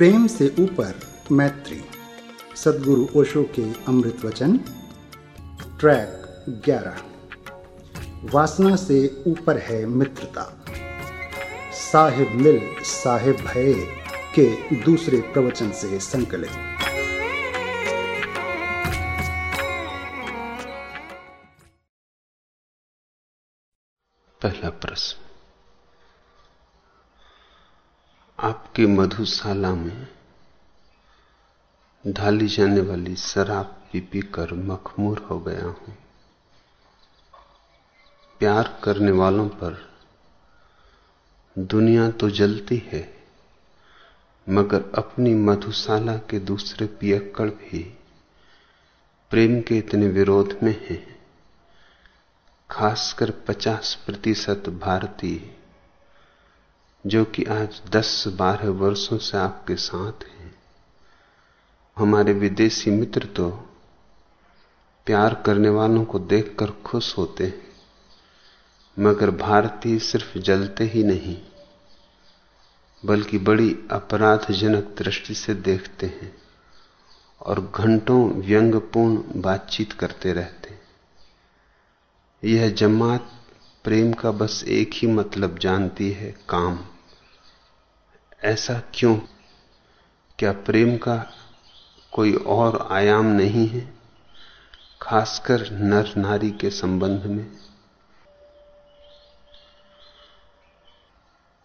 प्रेम से ऊपर मैत्री। सदगुरु ओशो के अमृत वचन। ट्रैक 11 वासना से ऊपर है मित्रता। साहिब मिल, साहिब भय के दूसरे प्रवचन से संकलित। पहला प्रश्न। आपके मधुशाला में ढाली जाने वाली शराब पी पी कर मखमूर हो गया हूँ। प्यार करने वालों पर दुनिया तो जलती है, मगर अपनी मधुशाला के दूसरे पियक्कड़ भी प्रेम के इतने विरोध में हैं। खासकर 50 प्रतिशत भारतीय जो कि आज 10-12 वर्षों से आपके साथ हैं। हमारे विदेशी मित्र तो प्यार करने वालों को देखकर खुश होते हैं, मगर भारतीय सिर्फ़ जलते ही नहीं, बल्कि बड़ी अपराधजनक दृष्टि से देखते हैं और घंटों व्यंगपूर्ण बातचीत करते रहते हैं। यह जमात प्रेम का बस एक ही मतलब जानती है काम। ऐसा क्यों? क्या प्रेम का कोई और आयाम नहीं है, खासकर नर नारी के संबंध में?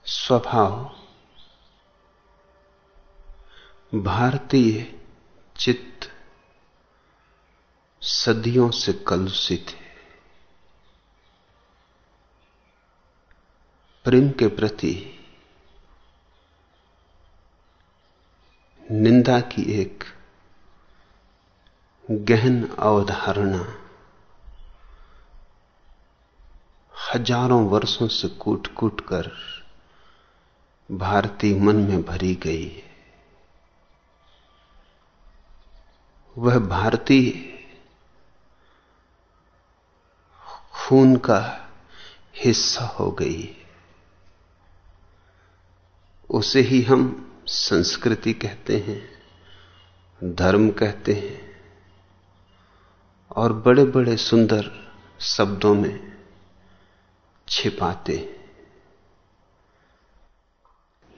स्वभाव। भारतीय चित्त सदियों से कलुषित है। प्रेम के प्रति निंदा की एक गहन अवधारणा हज़ारों वर्षों से कूट कूट कर भारतीय मन में भरी गई है। वह भारतीय खून का हिस्सा हो गई है। उसे ही हम संस्कृति कहते हैं, धर्म कहते हैं, और बड़े बड़े सुंदर शब्दों में छिपाते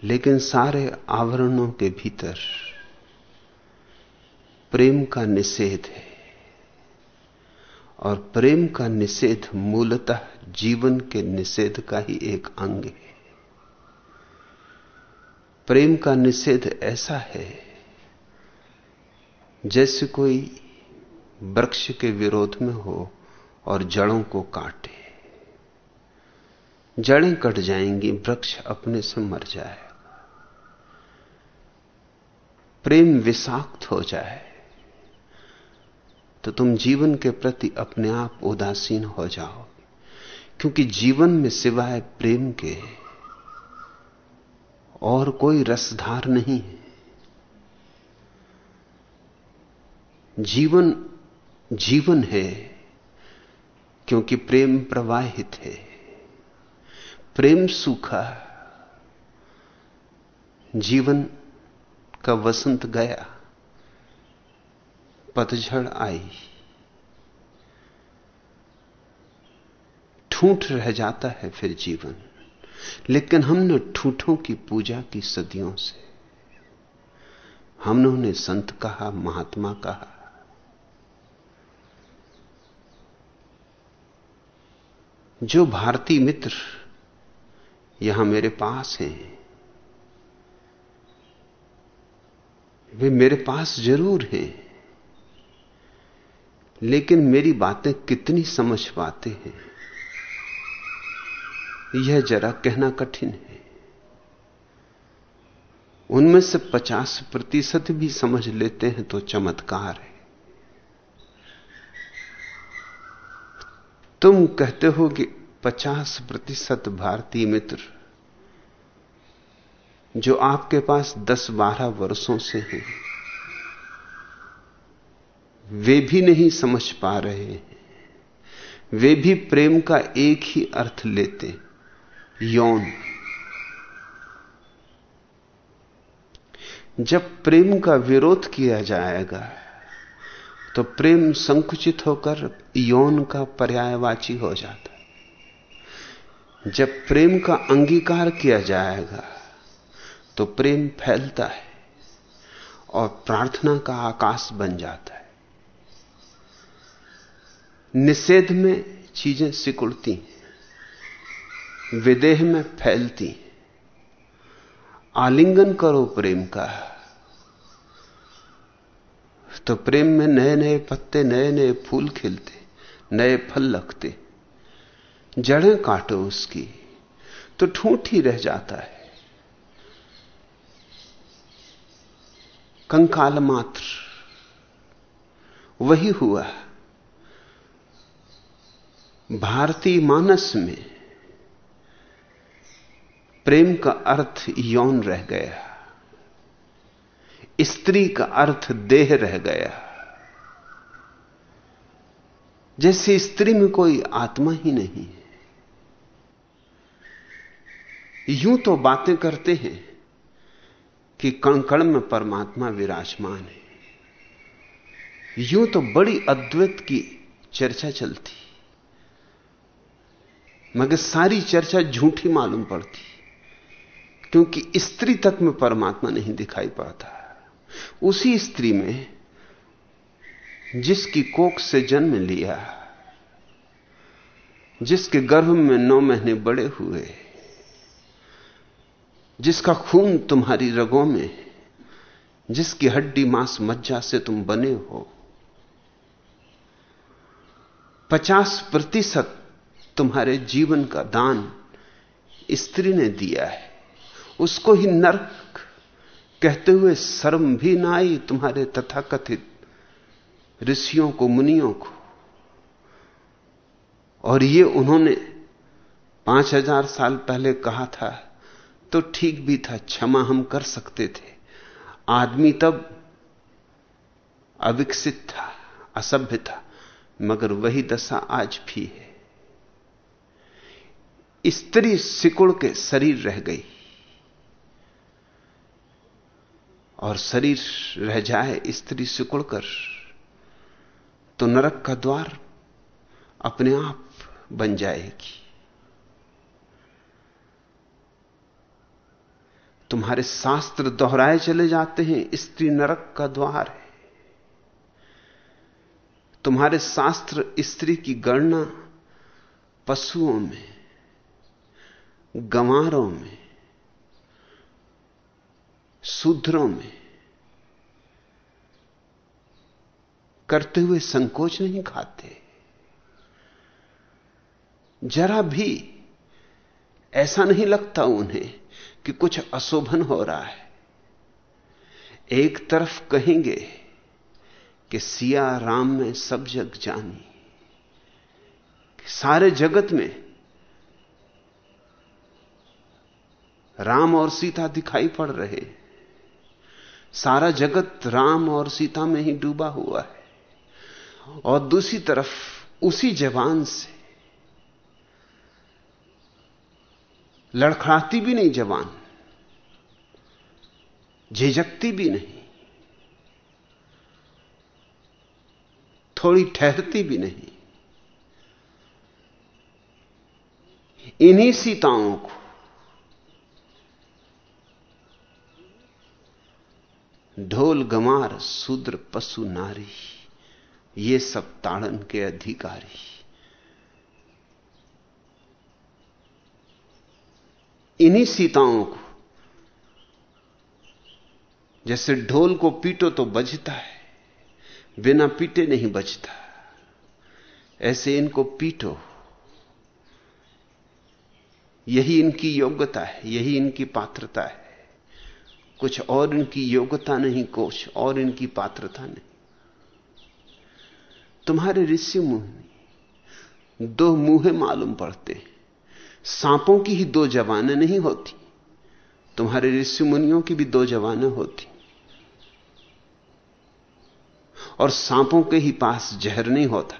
लेकिन सारे आवरणों के भीतर प्रेम का निषेध है, और प्रेम का निषेध मूलतः जीवन के निषेध का ही एक अंग है। प्रेम का निषेध ऐसा है, जैसे कोई वृक्ष के विरोध में हो और जड़ों को काटे। जड़ें कट जाएँगी, वृक्ष अपने से मर जाए प्रेम विषाक्त हो जाए तो तुम जीवन के प्रति अपने आप उदासीन हो जाओ क्योंकि जीवन में सिवाय प्रेम के और कोई रसधार नहीं है। जीवन जीवन है क्योंकि प्रेम प्रवाहित है। प्रेम सूखा, जीवन का वसंत गया, पतझड़ आई। ठूठ रह जाता है फिर जीवन। लेकिन हमने ठूठों की पूजा की सदियों से। हमने उन्हें संत कहा, महात्मा कहा। जो भारतीय मित्र यहाँ मेरे पास हैं, वे मेरे पास ज़रूर हैं, लेकिन मेरी बातें कितनी समझ पाते हैं। यह जरा कहना कठिन है। उनमें से 50 प्रतिशत भी समझ लेते हैं तो चमत्कार है। तुम कहते हो कि 50 प्रतिशत भारतीय मित्र जो आपके पास 10-12 वर्षों से हैं, वे भी नहीं समझ पा रहे हैं। वे भी प्रेम का एक ही अर्थ लेते यौन। जब प्रेम का विरोध किया जाएगा तो प्रेम संकुचित होकर यौन का पर्यायवाची हो जाता है। जब प्रेम का अंगीकार किया जाएगा तो प्रेम फैलता है और प्रार्थना का आकाश बन जाता है। निषेध में चीज़ें सिकुड़ती विदेह में फैलती। आलिंगन करो प्रेम का। तो प्रेम में नए नए पत्ते नए नए फूल खिलते, नए फल लगते। जड़ें काटो उसकी तो ठूठ ही रह जाता है। कंकाल मात्र, वही हुआ। भारतीय मानस में प्रेम का अर्थ यौन रह गया स्त्री का अर्थ देह रह गया जैसे स्त्री में कोई आत्मा ही नहीं है। यूँ तो बातें करते हैं कि कण कण में परमात्मा विराजमान है। यूँ तो बड़ी अद्वैत की चर्चा चलती। मगर सारी चर्चा झूठी मालूम पड़ती। क्योंकि स्त्री तक में परमात्मा नहीं दिखाई पाता। उसी स्त्री में जिसकी कोख से जन्म लिया, जिसके गर्भ में नौ महीने बड़े हुए, जिसका खून तुम्हारी रगों में, जिसकी हड्डी मांस मज्जा से तुम बने हो, पचास प्रतिशत तुम्हारे जीवन का दान स्त्री ने दिया है। उसको ही नरक कहते हुए शर्म भी ना आई तुम्हारे तथाकथित ऋषियों को, मुनियों को। और ये उन्होंने पाँच हज़ार साल पहले कहा था तो ठीक भी था, क्षमा हम कर सकते थे। आदमी तब अविकसित था, असभ्य था, मगर वही दशा आज भी है। स्त्री सिकुड़ के शरीर रह गई। और शरीर रह जाए स्त्री सिकुड़कर तो नरक का द्वार अपने आप बन जाएगी। तुम्हारे शास्त्र दोहराए चले जाते हैं, स्त्री नरक का द्वार है। तुम्हारे शास्त्र स्त्री की गणना पशुओं में, गंवारों में शूद्रों में करते हुए संकोच नहीं खाते। जरा भी ऐसा नहीं लगता उन्हें कि कुछ अशोभन हो रहा है। एक तरफ़ कहेंगे कि सिया राम में सब जग जानी सारे जगत में राम और सीता दिखाई पड़ रहे सारा जगत राम और सीता में ही डूबा हुआ है। और दूसरी तरफ़, उसी जवान से लड़खड़ाती भी नहीं जवान, झिझकती भी नहीं, थोड़ी ठहरती भी नहीं। इन्हीं सीताओं को ढोल गमार शूद्र पशु नारी, ये सब ताड़न के अधिकारी। इन्हीं सीताओं को, जैसे ढोल को पीटो तो बजता है, बिना पीटे नहीं बजता। ऐसे इनको पीटो। यही इनकी योग्यता है, यही इनकी पात्रता है। कुछ और इनकी योग्यता नहीं, कुछ और इनकी पात्रता नहीं। तुम्हारे ऋषि मुँह दो मुँह मालूम पड़ते सांपों की ही दो जवानें नहीं होती, तुम्हारे ऋषि मुनियों की भी दो जवानें होती। और सांपों के ही पास जहर नहीं होता,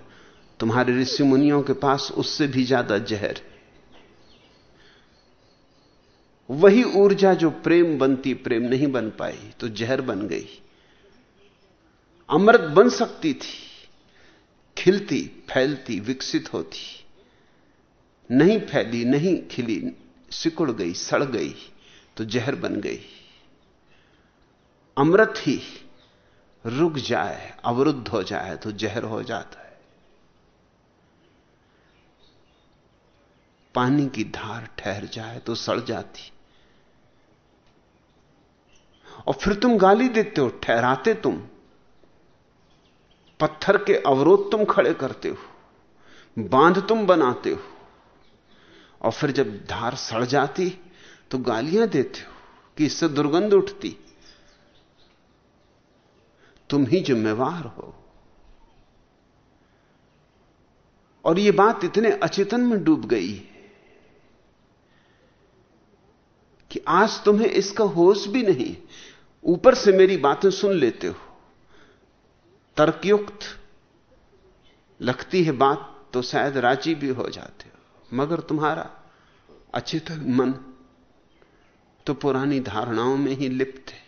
तुम्हारे ऋषि मुनियों के पास उससे भी ज़्यादा जहर वही ऊर्जा जो प्रेम बनती, प्रेम नहीं बन पाई तो जहर बन गई। अमृत बन सकती थी, खिलती, फैलती, विकसित होती। नहीं फैली, नहीं खिली, सिकुड़ गई, सड़ गई तो जहर बन गई। अमृत ही रुक जाए, अवरुद्ध हो जाए तो जहर हो जाता है। पानी की धार ठहर जाए तो सड़ जाती। और फिर तुम गाली देते हो, ठहराते तुम। पत्थर के अवरोध तुम खड़े करते हो, बाँध तुम बनाते हो। और फिर जब धार सड़ जाती तो गालियाँ देते हो कि इससे दुर्गंध उठती। तुम ही जिम्मेवार हो। और यह बात इतने अचेतन में डूब गई है कि आज तुम्हें इसका होश भी नहीं ऊपर से मेरी बातें सुन लेते हो। तर्कयुक्त लगती है बात तो शायद राज़ी भी हो जाते हो। मगर तुम्हारा अचेतन मन तो पुरानी धारणाओं में ही लिप्त है।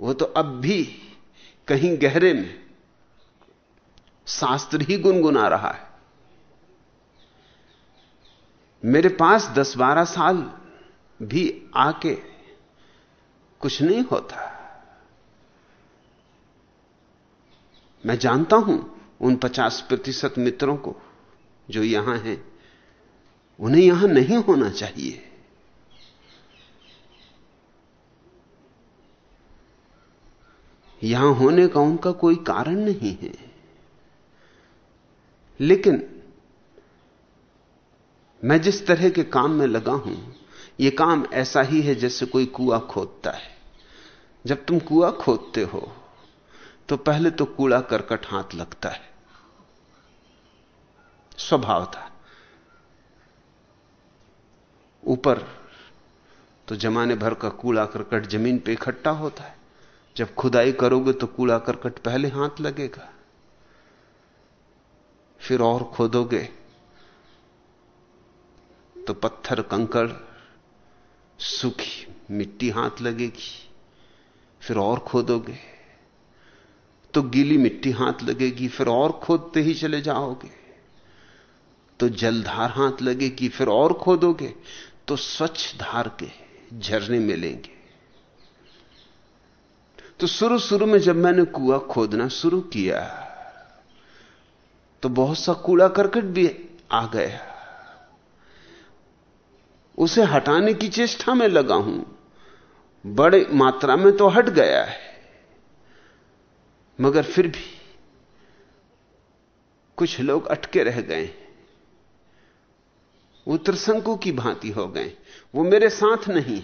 वो तो अब भी कहीं गहरे में शास्त्र ही गुनगुना रहा है। मेरे पास दस बारह साल भी आके कुछ नहीं होता। मैं जानता हूँ उन पचास प्रतिशत मित्रों को जो यहाँ हैं, उन्हें यहाँ नहीं होना चाहिए। यहाँ होने का उनका कोई कारण नहीं है। लेकिन मैं जिस तरह के काम में लगा हूँ यह काम ऐसा ही है जैसे कोई कुआ खोदता है। जब तुम कुआ खोदते हो तो पहले तो कूड़ा करकट हाथ लगता है। स्वभाव था। ऊपर तो जमाने भर का कूड़ा करकट ज़मीन पे इकट्ठा होता है। जब खुदाई करोगे तो कूड़ा करकट पहले हाथ लगेगा। फिर और खोदोगे तो पत्थर, कंकड़ सूखी, मिट्टी हाथ लगेगी, फिर और खोदोगे। तो गीली मिट्टी हाथ लगेगी, फिर और खोदते ही चले जाओगे। तो जलधार हाथ लगेगी, फिर और खोदोगे। तो स्वच्छ धार के झरने मिलेंगे। तो शुरू शुरू में जब मैंने कुआ खोदना शुरू किया तो बहुत सा कूड़ा करकट भी आ गया। उसे हटाने की चेष्टा में लगा हूँ। बड़े मात्रा में तो हट गया है। मगर फिर भी कुछ लोग अटके रह गए वो त्रिशंकु की भांति हो गए वो मेरे साथ नहीं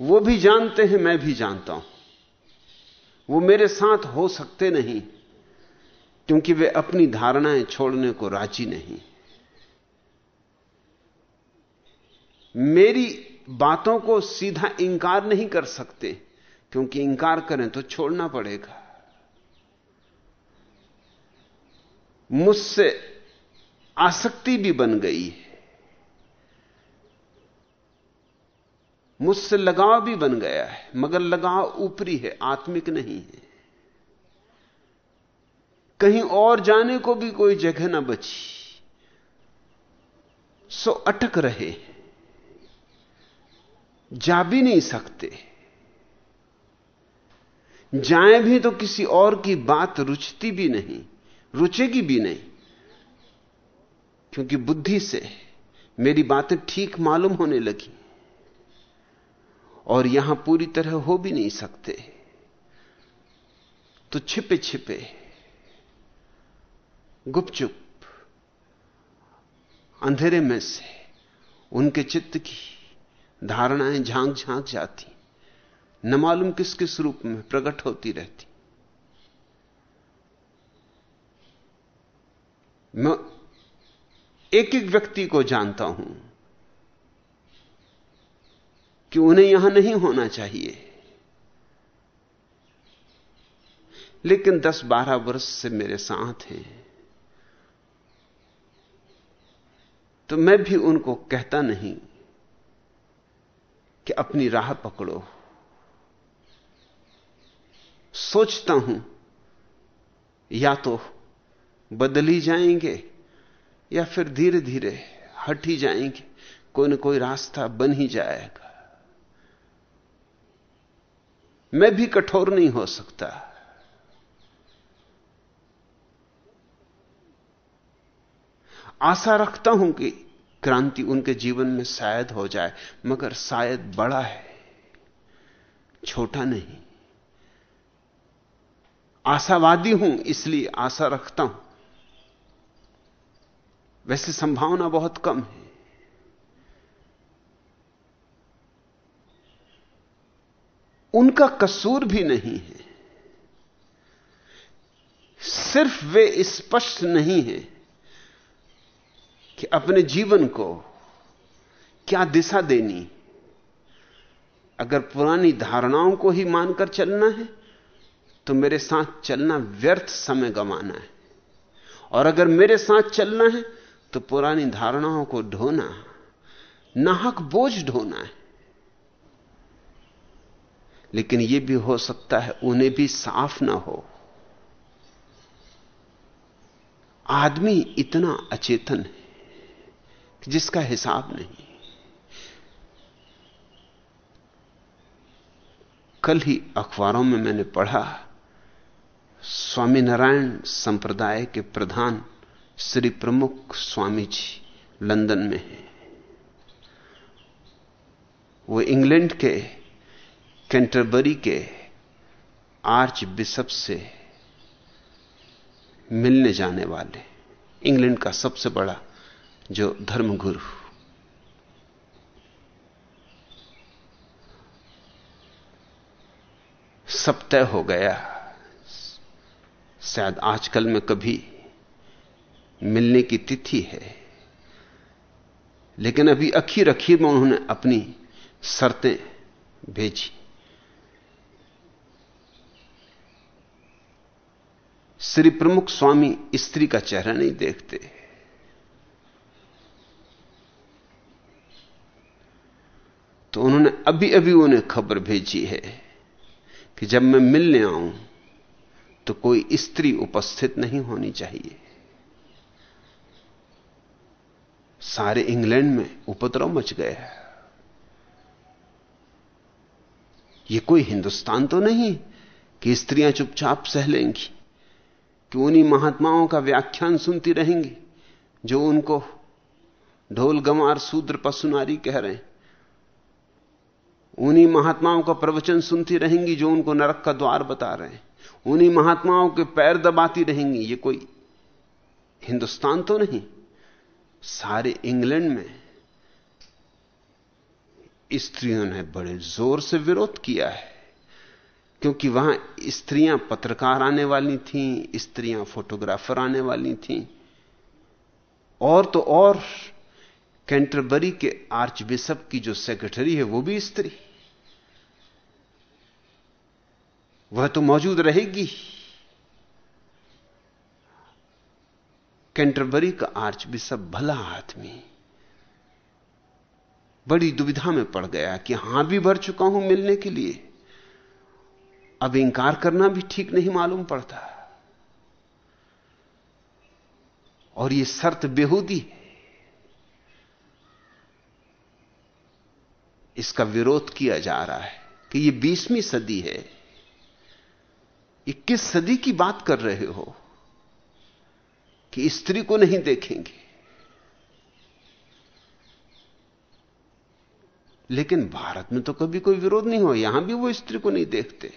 वो भी जानते हैं, मैं भी जानता हूँ। वो मेरे साथ हो सकते नहीं, क्योंकि वे अपनी धारणाएँ छोड़ने को राज़ी नहीं। मेरी बातों को सीधा इंकार नहीं कर सकते, क्योंकि इंकार करें तो छोड़ना पड़ेगा। मुझसे आसक्ति भी बन गई है। मुझसे लगाव भी बन गया है, मगर लगाव ऊपरी है, आत्मिक नहीं है। कहीं और जाने को भी कोई जगह ना बची। सो अटक रहे जा भी नहीं सकते। जाएँ भी तो किसी और की बात रुचती भी नहीं, रुचेगी भी नहीं। क्योंकि बुद्धि से मेरी बातें ठीक मालूम होने लगी और यहाँ पूरी तरह हो भी नहीं सकते। तो छिपे छिपे, गुपचुप, अंधेरे में से उनके चित्त की धारणाएँ झाँक झाँक जाती। न मालूम किस किस रूप में प्रकट होती रहती। मैं एक एक व्यक्ति को जानता हूँ कि उन्हें यहाँ नहीं होना चाहिए। लेकिन 10-12 वर्ष से मेरे साथ हैं। तो मैं भी उनको कहता नहीं। कि अपनी राह पकड़ो। सोचता हूँ, या तो बदल जाएँगे, या फिर धीरे धीरे हट ही जाएँगे, कोई ना कोई रास्ता बन ही जाएगा। मैं भी कठोर नहीं हो सकता। आशा रखता हूँ कि क्रांति उनके जीवन में शायद हो जाए, मगर शायद बड़ा है, छोटा नहीं। आशावादी हूँ, इसलिए आशा रखता हूँ। वैसे संभावना बहुत कम है। उनका कसूर भी नहीं है। सिर्फ़ वे स्पष्ट नहीं है। कि अपने जीवन को क्या दिशा देनी? अगर पुरानी धारणाओं को ही मानकर चलना है तो मेरे साथ चलना व्यर्थ समय गंवाना है। और अगर मेरे साथ चलना है तो पुरानी धारणाओं को ढोना, नाहक बोझ ढोना है। लेकिन यह भी हो सकता है, उन्हें भी साफ़ ना हो। आदमी इतना अचेतन है। जिसका हिसाब नहीं। कल ही अखबारों में मैंने पढ़ा, स्वामीनारायण संप्रदाय के प्रधान श्री प्रमुख स्वामी जी लंदन में हैं। वो इंग्लैंड के, कैंटरबरी के आर्च बिशप से मिलने जाने वाले। इंग्लैंड का सबसे बड़ा जो धर्मगुरु। सब तय हो गया। शायद आजकल में कभी मिलने की तिथि है। लेकिन अभी अखीर अखीर में उन्होंने अपनी शर्तें भेजी। श्री प्रमुख स्वामी स्त्री का चेहरा नहीं देखते। तो उन्होंने अभी अभी उन्हें खबर भेजी है कि जब मैं मिलने आऊँ तो कोई स्त्री उपस्थित नहीं होनी चाहिए। सारे इंग्लैंड में उपद्रव मच गया यह कोई हिंदुस्तान तो नहीं कि स्त्रियाँ चुपचाप सह लेंगी, कि उन्हीं महात्माओं का व्याख्यान सुनती रहेंगी, जो उनको ढोल गमार सूद्र पसुनारी कह रहे हैं। उन्हीं महात्माओं का प्रवचन सुनती रहेंगी जो उनको नरक का द्वार बता रहे हैं। उन्हीं महात्माओं के पैर दबाती रहेंगी। ये कोई हिंदुस्तान तो नहीं, सारे इंग्लैंड में स्त्रियों ने बड़े ज़ोर से विरोध किया है, क्योंकि वहाँ स्त्रियाँ पत्रकार आने वाली थीं, स्त्रियाँ फोटोग्राफर आने वाली थीं, और तो और कैंटरबरी के आर्च बिशप की जो सेक्रेटरी है, वो भी स्त्री। वह तो मौजूद रहेगी। कैंटरबरी का आर्च बिशप भला आदमी। बड़ी दुविधा में पड़ गया कि हाँ भी भर चुका हूँ मिलने के लिए। अब इंकार करना भी ठीक नहीं मालूम पड़ता। और यह शर्त बेहूदी है। इसका विरोध किया जा रहा है कि यह बीसवीं सदी है। ये किस सदी की बात कर रहे हो कि स्त्री को नहीं देखेंगे? लेकिन भारत में तो कभी कोई विरोध नहीं हो यहाँ भी वो स्त्री को नहीं देखते।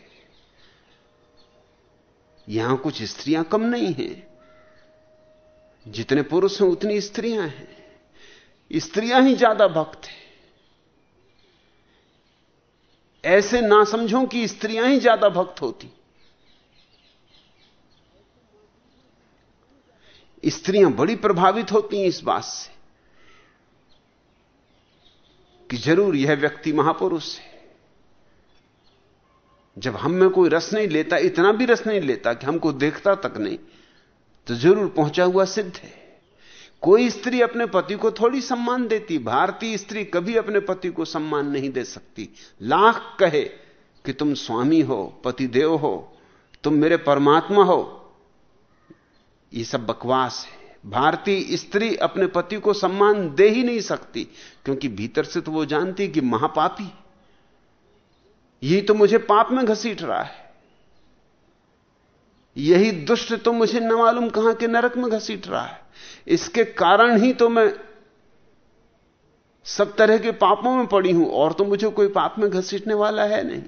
यहाँ कुछ स्त्रियाँ कम नहीं हैं। जितने पुरुष हैं उतनी स्त्रियाँ हैं। स्त्रियाँ ही ज़्यादा भक्त हैं। ऐसे ना समझो कि स्त्रियाँ ही ज़्यादा भक्त होती। स्त्रियाँ बड़ी प्रभावित होती हैं इस बात से कि ज़रूर यह व्यक्ति महापुरुष है। जब हम में कोई रस नहीं लेता, इतना भी रस नहीं लेता कि हमको देखता तक नहीं तो ज़रूर पहुँचा हुआ सिद्ध है। कोई स्त्री अपने पति को थोड़ी सम्मान देती, भारतीय स्त्री कभी अपने पति को सम्मान नहीं दे सकती। लाख कहे कि तुम स्वामी हो पतिदेव हो, तुम मेरे परमात्मा हो। यह सब बकवास है। भारतीय स्त्री अपने पति को सम्मान दे ही नहीं सकती, क्योंकि भीतर से तो वो जानती कि महापापी यही तो मुझे पाप में घसीट रहा है। यही दुष्ट तो मुझे न मालूम कहाँ के नरक में घसीट रहा है। इसके कारण ही तो मैं सब तरह के पापों में पड़ी हूँ, और तो मुझे कोई पाप में घसीटने वाला है नहीं।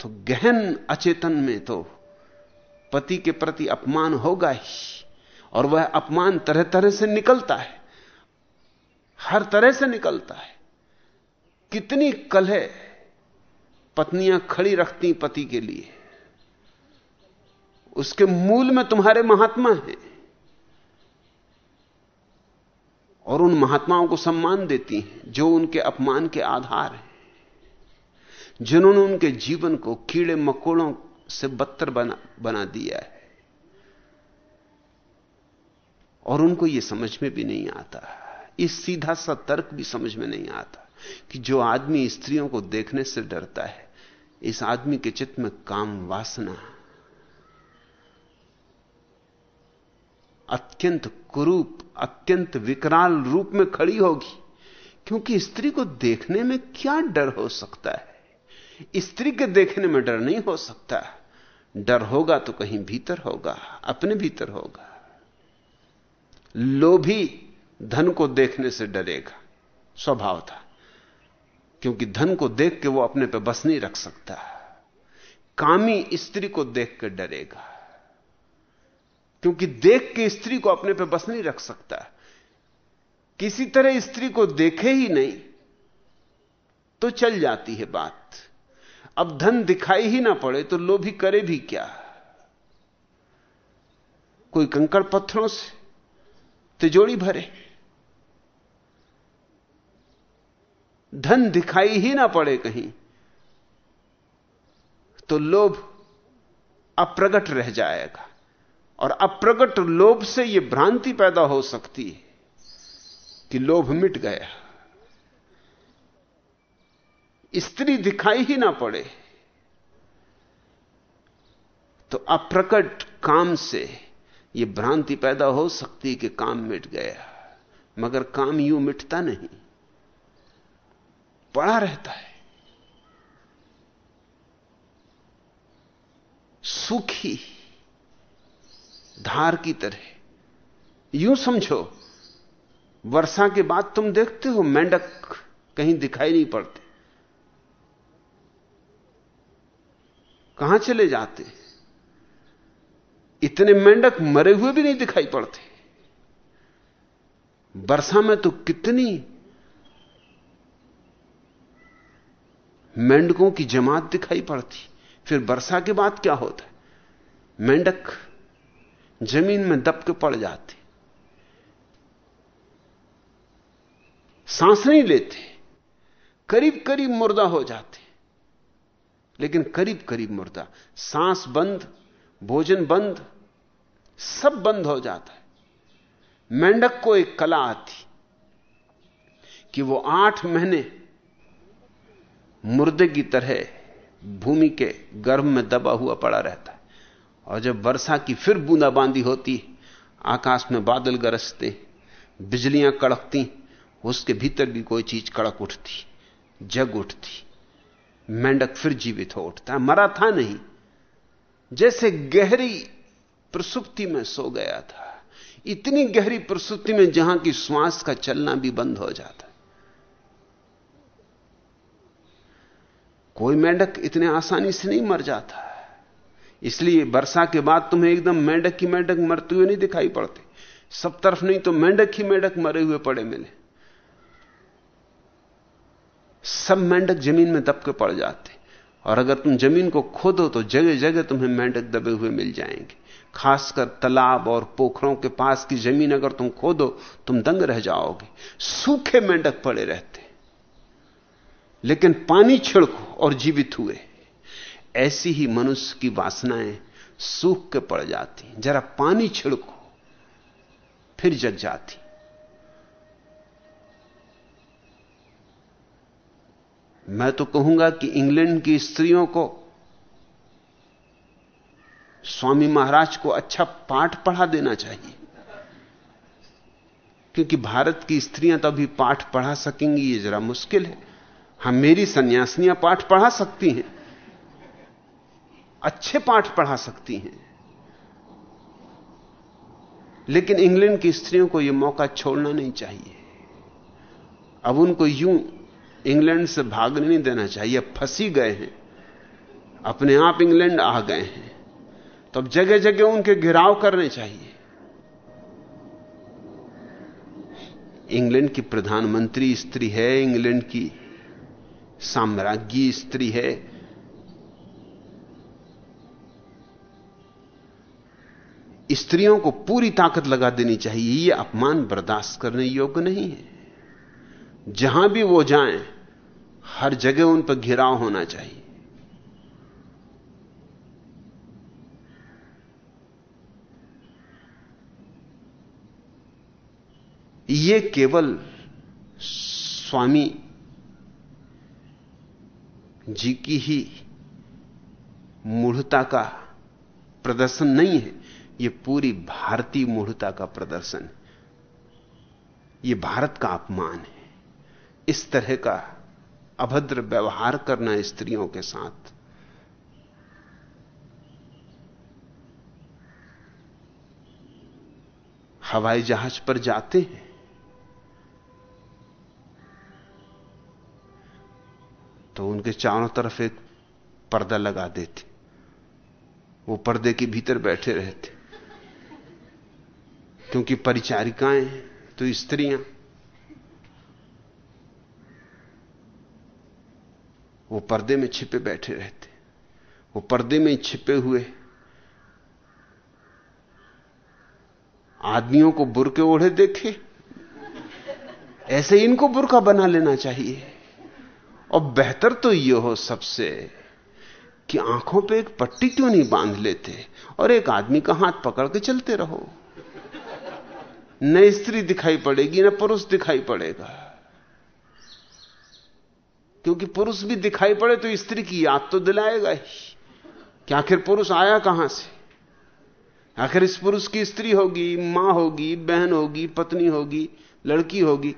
तो गहन अचेतन में तो पति के प्रति अपमान होगा ही, और वह अपमान तरह तरह से निकलता है, हर तरह से निकलता है। कितनी कलह पत्नियाँ खड़ी रखती पति के लिए। उसके मूल में तुम्हारे महात्मा हैं। और उन महात्माओं को सम्मान देती हैं, जो उनके अपमान के आधार हैं। जिन्होंने उनके जीवन को कीड़े मकोड़ों से बदतर बना बना दिया है। और उनको यह समझ में भी नहीं आता। इस सीधा सा तर्क भी समझ में नहीं आता कि जो आदमी स्त्रियों को देखने से डरता है, इस आदमी के चित्त में काम वासना अत्यंत कुरूप, अत्यंत विकराल रूप में खड़ी होगी। क्योंकि स्त्री को देखने में क्या डर हो सकता है? स्त्री के देखने में डर नहीं हो सकता। डर होगा तो कहीं भीतर होगा, अपने भीतर होगा। लोभी धन को देखने से डरेगा, स्वभाव था। क्योंकि धन को देख के वो अपने पे बस नहीं रख सकता। कामी स्त्री को देख कर डरेगा। क्योंकि देख के स्त्री को अपने पे बस नहीं रख सकता। किसी तरह स्त्री को देखे ही नहीं तो चल जाती है बात। अब धन दिखाई ही ना पड़े तो लोभी करे भी क्या? कोई कंकड़ पत्थरों से तिजोड़ी भरे। धन दिखाई ही ना पड़े कहीं तो लोभ अप्रगट रह जाएगा। और अप्रगट लोभ से यह भ्रांति पैदा हो सकती है कि लोभ मिट गया। स्त्री दिखाई ही ना पड़े। तो अप्रकट काम से यह भ्रांति पैदा हो सकती कि काम मिट गया। मगर काम यूँ मिटता नहीं। पड़ा रहता है। सुखी धार की तरह। यूँ समझो, वर्षा के बाद तुम देखते हो मेंढक कहीं दिखाई नहीं पड़ते। कहाँ चले जाते? इतने मेंढक मरे हुए भी नहीं दिखाई पड़ते। वर्षा में तो कितनी मेंढकों की जमात दिखाई पड़ती। फिर वर्षा के बाद क्या होता है? मेंढक ज़मीन में दब के पड़ जाते। सांस नहीं लेते। करीब करीब मुर्दा हो जाते। लेकिन करीब करीब मुर्दा। सांस बंद, भोजन बंद, सब बंद हो जाता है। मेंढक को एक कला आती कि वो आठ महीने मुर्दे की तरह भूमि के गर्भ में दबा हुआ पड़ा रहता है। और जब वर्षा की फिर बूंदाबांदी होती, आकाश में बादल गरजते, बिजलियाँ कड़कती, उसके भीतर भी कोई चीज़ कड़क उठती, जग उठती, मेंढक फिर जीवित हो उठता, मरा था नहीं। जैसे गहरी प्रसुप्ति में सो गया था, इतनी गहरी प्रसुप्ति में जहाँ की श्वास का चलना भी बंद हो जाता। कोई मेंढक इतने आसानी से नहीं मर जाता। इसलिए वर्षा के बाद तुम्हें एकदम मेंढक की मेंढक मरते हुए नहीं दिखाई पड़ते। सब तरफ़ नहीं तो मेंढक ही मेंढक मरे हुए पड़े मिले। सब मेंढक ज़मीन में दब के पड़ जाते। और अगर तुम ज़मीन को खोदो तो जगह जगह तुम्हें मेंढक दबे हुए मिल जाएँगे। खासकर तालाब और पोखरों के पास की ज़मीन अगर तुम खोदो, तुम दंग रह जाओगे। सूखे मेंढक पड़े रहते। लेकिन पानी छिड़को और जीवित हुए। ऐसी ही मनुष्य की वासनाएँ सूख के पड़ जाती जरा पानी छिड़को, फिर जग जाती। मैं तो कहूँगा कि इंग्लैंड की स्त्रियों को, स्वामी महाराज को अच्छा पाठ पढ़ा देना चाहिए। क्योंकि भारत की स्त्रियाँ तो अभी पाठ पढ़ा सकेंगी, ये जरा मुश्किल है। हम मेरी सन्यासिनियाँ पाठ पढ़ा सकती हैं। अच्छे पाठ पढ़ा सकती हैं। लेकिन इंग्लैंड की स्त्रियों को यह मौका छोड़ना नहीं चाहिए। अब उनको यूँ इंग्लैंड से भागने नहीं देना चाहिए। फंसी गए हैं। अपने आप इंग्लैंड आ गए हैं। तो अब जगह जगह उनके घिराव करने चाहिए। इंग्लैंड की प्रधानमंत्री स्त्री है, इंग्लैंड की साम्राज्ञी स्त्री है। स्त्रियों को पूरी ताकत लगा देनी चाहिए यह अपमान बर्दाश्त करने योग्य नहीं है। जहाँ भी वो जाएँ, हर जगह उन पर घिराव होना चाहिए। ये केवल स्वामी जी की ही मूढ़ता का प्रदर्शन नहीं है। यह पूरी भारतीय मूढ़ता का प्रदर्शन यह भारत का अपमान है। इस तरह का अभद्र व्यवहार करना स्त्रियों के साथ। हवाई जहाज़ पर जाते हैं। तो उनके चारों तरफ़ एक पर्दा लगा देते। वो पर्दे के भीतर बैठे रहते। क्योंकि परिचारिकाएँ तो स्त्रियाँ। वो पर्दे में छिपे बैठे रहते। वो पर्दे में छिपे हुए। आदमियों को बुरके ओढ़े देखे। ऐसे इनको बुरका बना लेना चाहिए। और बेहतर तो यह हो सबसे कि आँखों पे एक पट्टी क्यों नहीं बाँध लेते और एक आदमी का हाथ पकड़ के चलते रहो। न स्त्री दिखाई पड़ेगी, न पुरुष दिखाई पड़ेगा। क्योंकि पुरुष भी दिखाई पड़े तो स्त्री की याद तो दिलाएगा ही। कि आखिर पुरुष आया कहाँ से? आखिर इस पुरुष की स्त्री होगी, माँ होगी, बहन होगी, पत्नी होगी, लड़की होगी।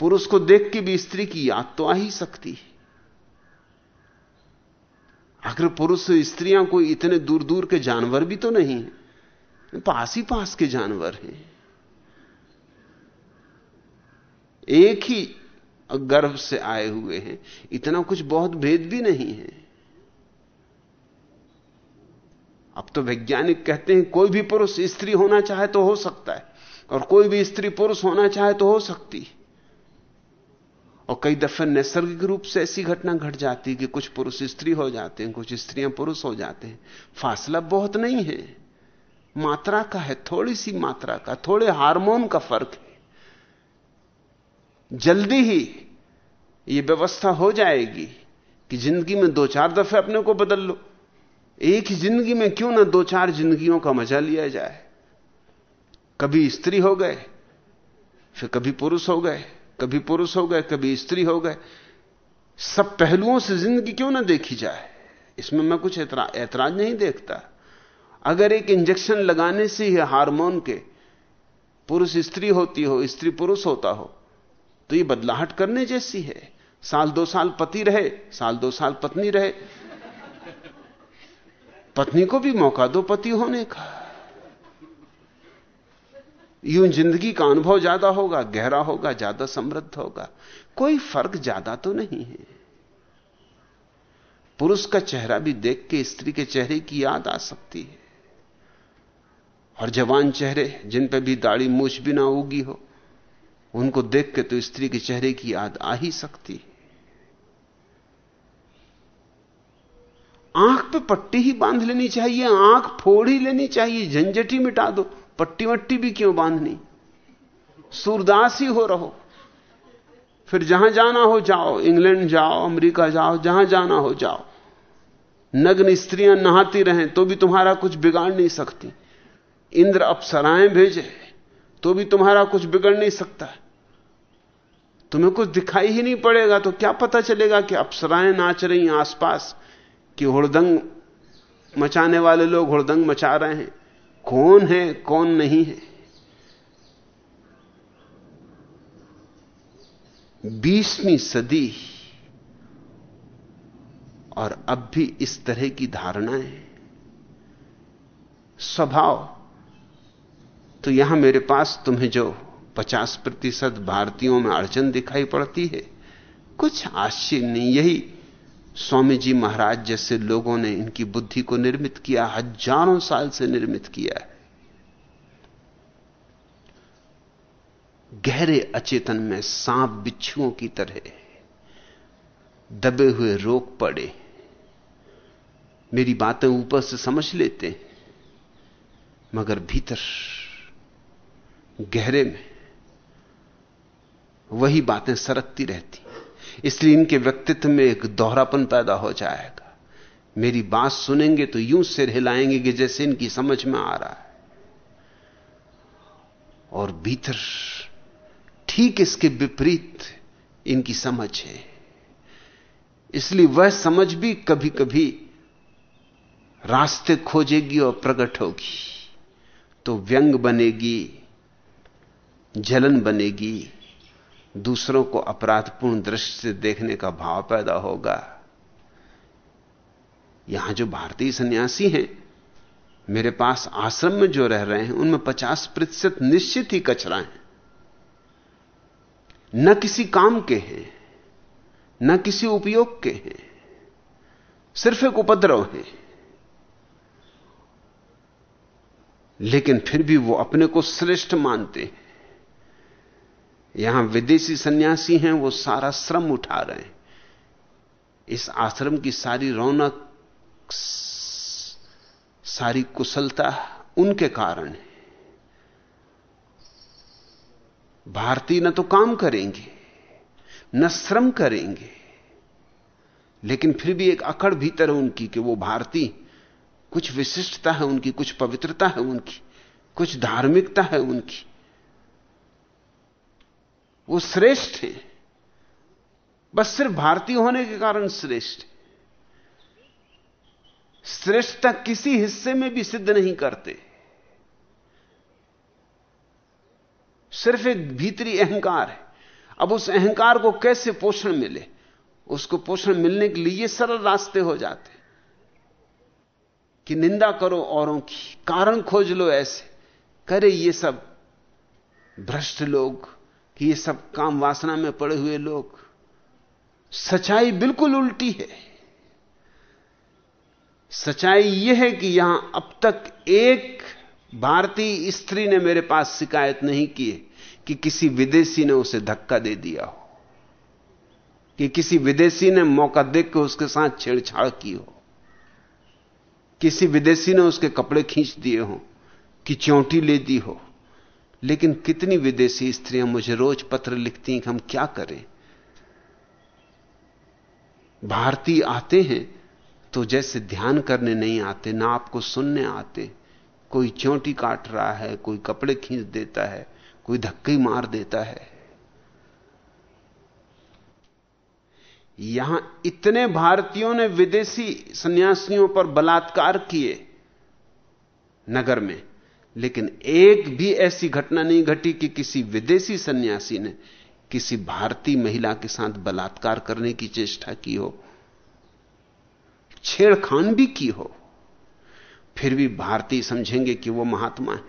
पुरुष को देख के भी स्त्री की याद तो आ ही सकती है। आखिर पुरुष स्त्रियाँ कोई इतने दूर दूर के जानवर भी तो नहीं पास ही पास के जानवर हैं। एक ही गर्भ से आए हुए हैं। इतना कुछ बहुत भेद भी नहीं है। अब तो वैज्ञानिक कहते हैं, कोई भी पुरुष स्त्री होना चाहे तो हो सकता है, और कोई भी स्त्री पुरुष होना चाहे तो हो सकती और कई दफे नैसर्गिक रूप से ऐसी घटना घट जाती है कि कुछ पुरुष स्त्री हो जाते हैं, कुछ स्त्रियाँ पुरुष हो जाते हैं। फासला बहुत नहीं है। मात्रा का है थोड़ी सी मात्रा का, थोड़े हार्मोन का फ़र्क है। जल्दी ही यह व्यवस्था हो जाएगी कि ज़िंदगी में दो चार दफे अपने को बदल लो। एक ही ज़िंदगी में क्यों ना दो चार जिंदगियों का मज़ा लिया जाए? कभी स्त्री हो गए, फिर कभी पुरुष हो गए, कभी पुरुष हो गए, कभी स्त्री हो गए। सब पहलुओं से ज़िंदगी क्यों ना देखी जाए? इसमें मैं कुछ ऐतराज नहीं देखता। अगर एक इंजेक्शन लगाने से ही हार्मोन के पुरुष स्त्री होती हो, स्त्री पुरुष होता हो तो ये बदलाहट करने जैसी है। साल दो साल पति रहे, साल दो साल पत्नी रहे। पत्नी को भी मौका दो पति होने का। यूँ ज़िंदगी का अनुभव ज़्यादा होगा, गहरा होगा, ज़्यादा समृद्ध होगा। कोई फ़र्क ज़्यादा तो नहीं है। पुरुष का चेहरा भी देख के, स्त्री के चेहरे की याद आ सकती है। और जवान चेहरे, जिन पर भी दाढ़ी मूछ भी ना उगी हो, उनको देख के तो स्त्री के चेहरे की याद आ ही सकती आँख पे पट्टी ही बाँध लेनी चाहिए, आँख फोड़ ही लेनी चाहिए, झंझट ही मिटा दो, पट्टी वट्टी भी क्यों बांधनी? सूरदास ही हो रहो। फिर जहाँ जाना हो जाओ, इंग्लैंड जाओ, अमेरिका जाओ, जहाँ जाना हो जाओ। नग्न स्त्रियाँ नहाती रहें तो भी तुम्हारा कुछ बिगाड़ नहीं सकती। इंद्र अप्सराएँ भेजे तो भी तुम्हारा कुछ बिगड़ नहीं सकता। तुम्हें कुछ दिखाई ही नहीं पड़ेगा तो क्या पता चलेगा कि अप्सराएँ नाच रही आसपास, कि हुड़दंग मचाने वाले लोग हुड़दंग मचा रहे हैं। कौन है, कौन नहीं है? बीसवीं सदी और अब भी इस तरह की धारणाएँ स्वभाव तो यहाँ मेरे पास तुम्हें जो 50 प्रतिशत भारतीयों में अड़चन दिखाई पड़ती है, कुछ आश्चर्य नहीं। यही स्वामी जी महाराज जैसे लोगों ने इनकी बुद्धि को निर्मित किया, हज़ारों साल से निर्मित किया है। गहरे अचेतन में सांप बिच्छुओं की तरह दबे हुए रोक पड़े। मेरी बातें ऊपर से समझ लेते मगर भीतर गहरे में। वही बातें सरकती रहती। इसलिए इनके व्यक्तित्व में एक दोहरापन पैदा हो जाएगा। मेरी बात सुनेंगे तो यूँ सिर हिलाएँगे कि जैसे इनकी समझ में आ रहा है। और भीतर ठीक इसके विपरीत इनकी समझ है। इसलिए वह समझ भी कभी कभी रास्ते खोजेगी और प्रकट होगी। तो व्यंग बनेगी जलन बनेगी, दूसरों को अपराधपूर्ण दृष्टि से देखने का भाव पैदा होगा। यहाँ जो भारतीय सन्यासी हैं, मेरे पास आश्रम में जो रह रहे हैं, उनमें 50 प्रतिशत निश्चित ही कचरा है। न किसी काम के हैं, न किसी उपयोग के हैं, सिर्फ़ एक उपद्रव है। लेकिन फिर भी वो अपने को श्रेष्ठ मानते हैं। यहाँ विदेशी सन्यासी हैं, वो सारा श्रम उठा रहे हैं। इस आश्रम की सारी रौनक, सारी कुशलता उनके कारण है। भारतीय न तो काम करेंगे, न श्रम करेंगे, लेकिन फिर भी एक अकड़ भीतर है उनकी कि वो भारतीय कुछ विशिष्टता है उनकी, कुछ पवित्रता है उनकी, कुछ धार्मिकता है उनकी। वो श्रेष्ठ है। बस सिर्फ़ भारतीय होने के कारण श्रेष्ठ श्रेष्ठता किसी हिस्से में भी सिद्ध नहीं करते। सिर्फ़ एक भीतरी अहंकार है। अब उस अहंकार को कैसे पोषण मिले? उसको पोषण मिलने के लिए सरल रास्ते हो जाते कि निंदा करो औरों की, कारण खोज लो ऐसे। करे ये सब भ्रष्ट लोग। कि ये सब काम वासना में पड़े हुए लोग, सच्चाई बिल्कुल उल्टी है। सच्चाई यह है कि यहाँ अब तक एक भारतीय स्त्री ने मेरे पास शिकायत नहीं की है कि किसी विदेशी ने उसे धक्का दे दिया हो, कि किसी विदेशी ने मौका देख के उसके साथ छेड़छाड़ की हो, किसी विदेशी ने उसके कपड़े खींच दिए हो, कि चौंटी ले दी हो। लेकिन कितनी विदेशी स्त्रियाँ मुझे रोज पत्र लिखती कि हम क्या करें? भारतीय आते हैं तो जैसे ध्यान करने नहीं आते, ना आपको सुनने आते। कोई चोटी काट रहा है, कोई कपड़े खींच देता है, कोई धक्के मार देता है। यहाँ इतने भारतीयों ने विदेशी सन्यासियों पर बलात्कार किए नगर में। लेकिन एक भी ऐसी घटना नहीं घटी कि किसी विदेशी सन्यासी ने किसी भारतीय महिला के साथ बलात्कार करने की चेष्टा की हो, छेड़खान भी की हो, फिर भी भारतीय समझेंगे कि वो महात्मा है।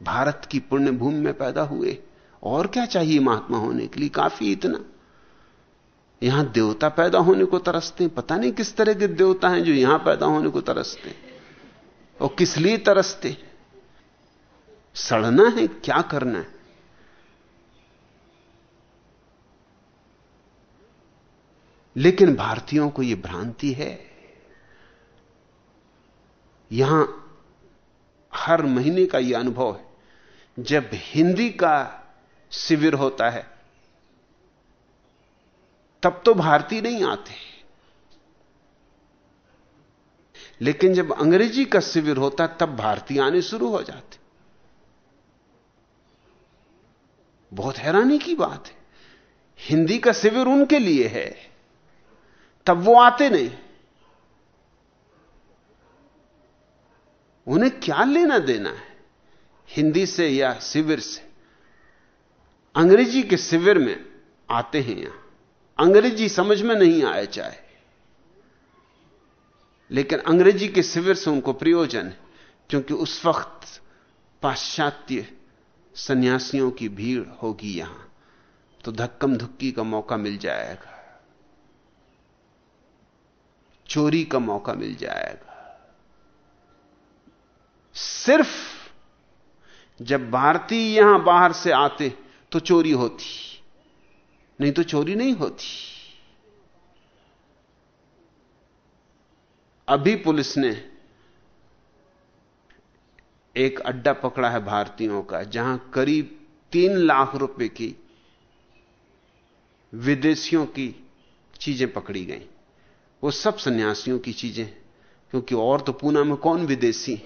भारत की पुण्य भूमि में पैदा हुए, और क्या चाहिए महात्मा होने के लिए? काफ़ी इतना। यहाँ देवता पैदा होने को तरसते हैं, पता नहीं किस तरह के देवता हैं जो यहाँ पैदा होने को तरसते हैं। और किस लिए तरसते? सड़ना है, क्या करना है? लेकिन भारतीयों को यह भ्रांति है। यहाँ हर महीने का यह अनुभव है। जब हिंदी का शिविर होता है, तब तो भारतीय नहीं आते। लेकिन जब अंग्रेज़ी का शिविर होता तब भारतीय आने शुरू हो जाते। बहुत हैरानी की बात है। हिंदी का शिविर उनके लिए है, तब वो आते नहीं। उन्हें क्या लेना देना है? हिंदी से या शिविर से? अंग्रेज़ी के शिविर में आते हैं यहाँ। अंग्रेज़ी समझ में नहीं आए चाहे। लेकिन अंग्रेज़ी के शिविर से उनको प्रयोजन है, क्योंकि उस वक्त पाश्चात्य सन्यासियों की भीड़ होगी यहाँ तो धक्कम धुक्की का मौका मिल जाएगा। चोरी का मौका मिल जाएगा। सिर्फ़ जब भारतीय यहाँ बाहर से आते तो चोरी होती, नहीं तो चोरी नहीं होती। अभी पुलिस ने एक अड्डा पकड़ा है भारतीयों का, जहाँ करीब तीन लाख रुपए की विदेशियों की चीज़ें पकड़ी गई। वो सब सन्यासियों की चीज़ें, क्योंकि और तो पूना में कौन विदेशी?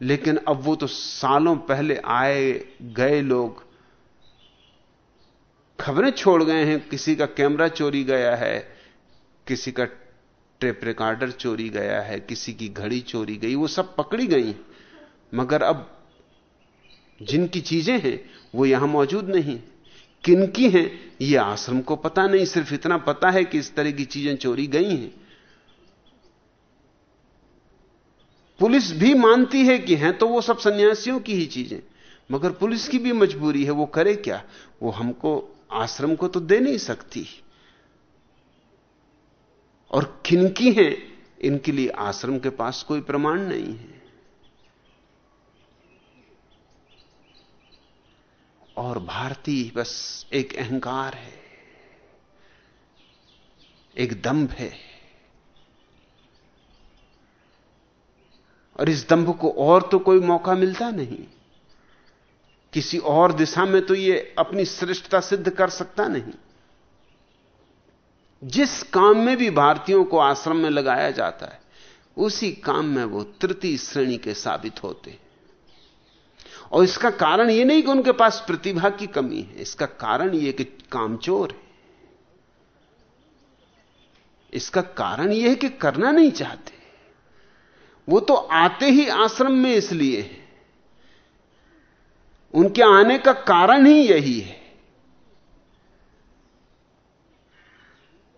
लेकिन अब वो तो सालों पहले आए गए लोग खबरें छोड़ गए हैं, किसी का कैमरा चोरी गया है, किसी का टेप रिकॉर्डर चोरी गया है, किसी की घड़ी चोरी गई, वो सब पकड़ी गई मगर अब जिनकी चीज़ें हैं, वो यहाँ मौजूद नहीं। किनकी हैं, ये आश्रम को पता नहीं, सिर्फ़ इतना पता है कि इस तरह की चीज़ें चोरी गई हैं। पुलिस भी मानती है कि हैं तो वो सब सन्यासियों की ही चीज़ें, मगर पुलिस की भी मजबूरी है, वो करे क्या? वो हमको आश्रम को तो दे नहीं सकती। और किनकी हैं? इनके लिए आश्रम के पास कोई प्रमाण नहीं है। और भारतीय बस एक अहंकार है, एक दंभ है। और इस दंभ को और तो कोई मौका मिलता नहीं। किसी और दिशा में तो ये अपनी श्रेष्ठता सिद्ध कर सकता नहीं। जिस काम में भी भारतीयों को आश्रम में लगाया जाता है, उसी काम में वो तृतीय श्रेणी के साबित होते हैं। और इसका कारण यह नहीं कि उनके पास प्रतिभा की कमी है, इसका कारण यह कि कामचोर है। इसका कारण यह है कि करना नहीं चाहते। वो तो आते ही आश्रम में इसलिए उनके आने का कारण ही यही है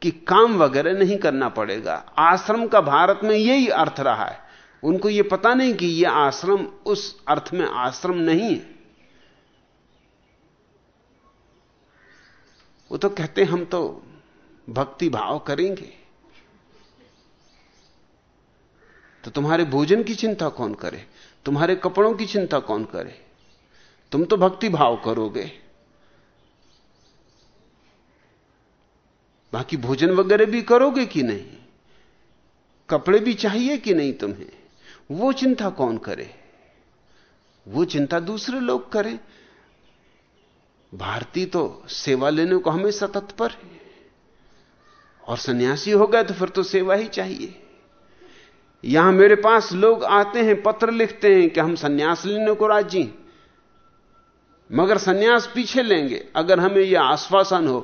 कि काम वगैरह नहीं करना पड़ेगा। आश्रम का भारत में यही अर्थ रहा है। उनको यह पता नहीं कि यह आश्रम उस अर्थ में आश्रम नहीं है। वो तो कहते हम तो भक्ति भाव करेंगे। तो तुम्हारे भोजन की चिंता कौन करे? तुम्हारे कपड़ों की चिंता कौन करे? तुम तो भक्ति भाव करोगे। बाकी भोजन वगैरह भी करोगे कि नहीं? कपड़े भी चाहिए कि नहीं तुम्हें? वो चिंता कौन करे? वो चिंता दूसरे लोग करें। भारतीय तो सेवा लेने को हमेशा तत्पर है। और सन्यासी हो गए तो फिर तो सेवा ही चाहिए। यहाँ मेरे पास लोग आते हैं, पत्र लिखते हैं कि हम सन्यास लेने को राज़ी मगर सन्यास पीछे लेंगे। अगर हमें यह आश्वासन हो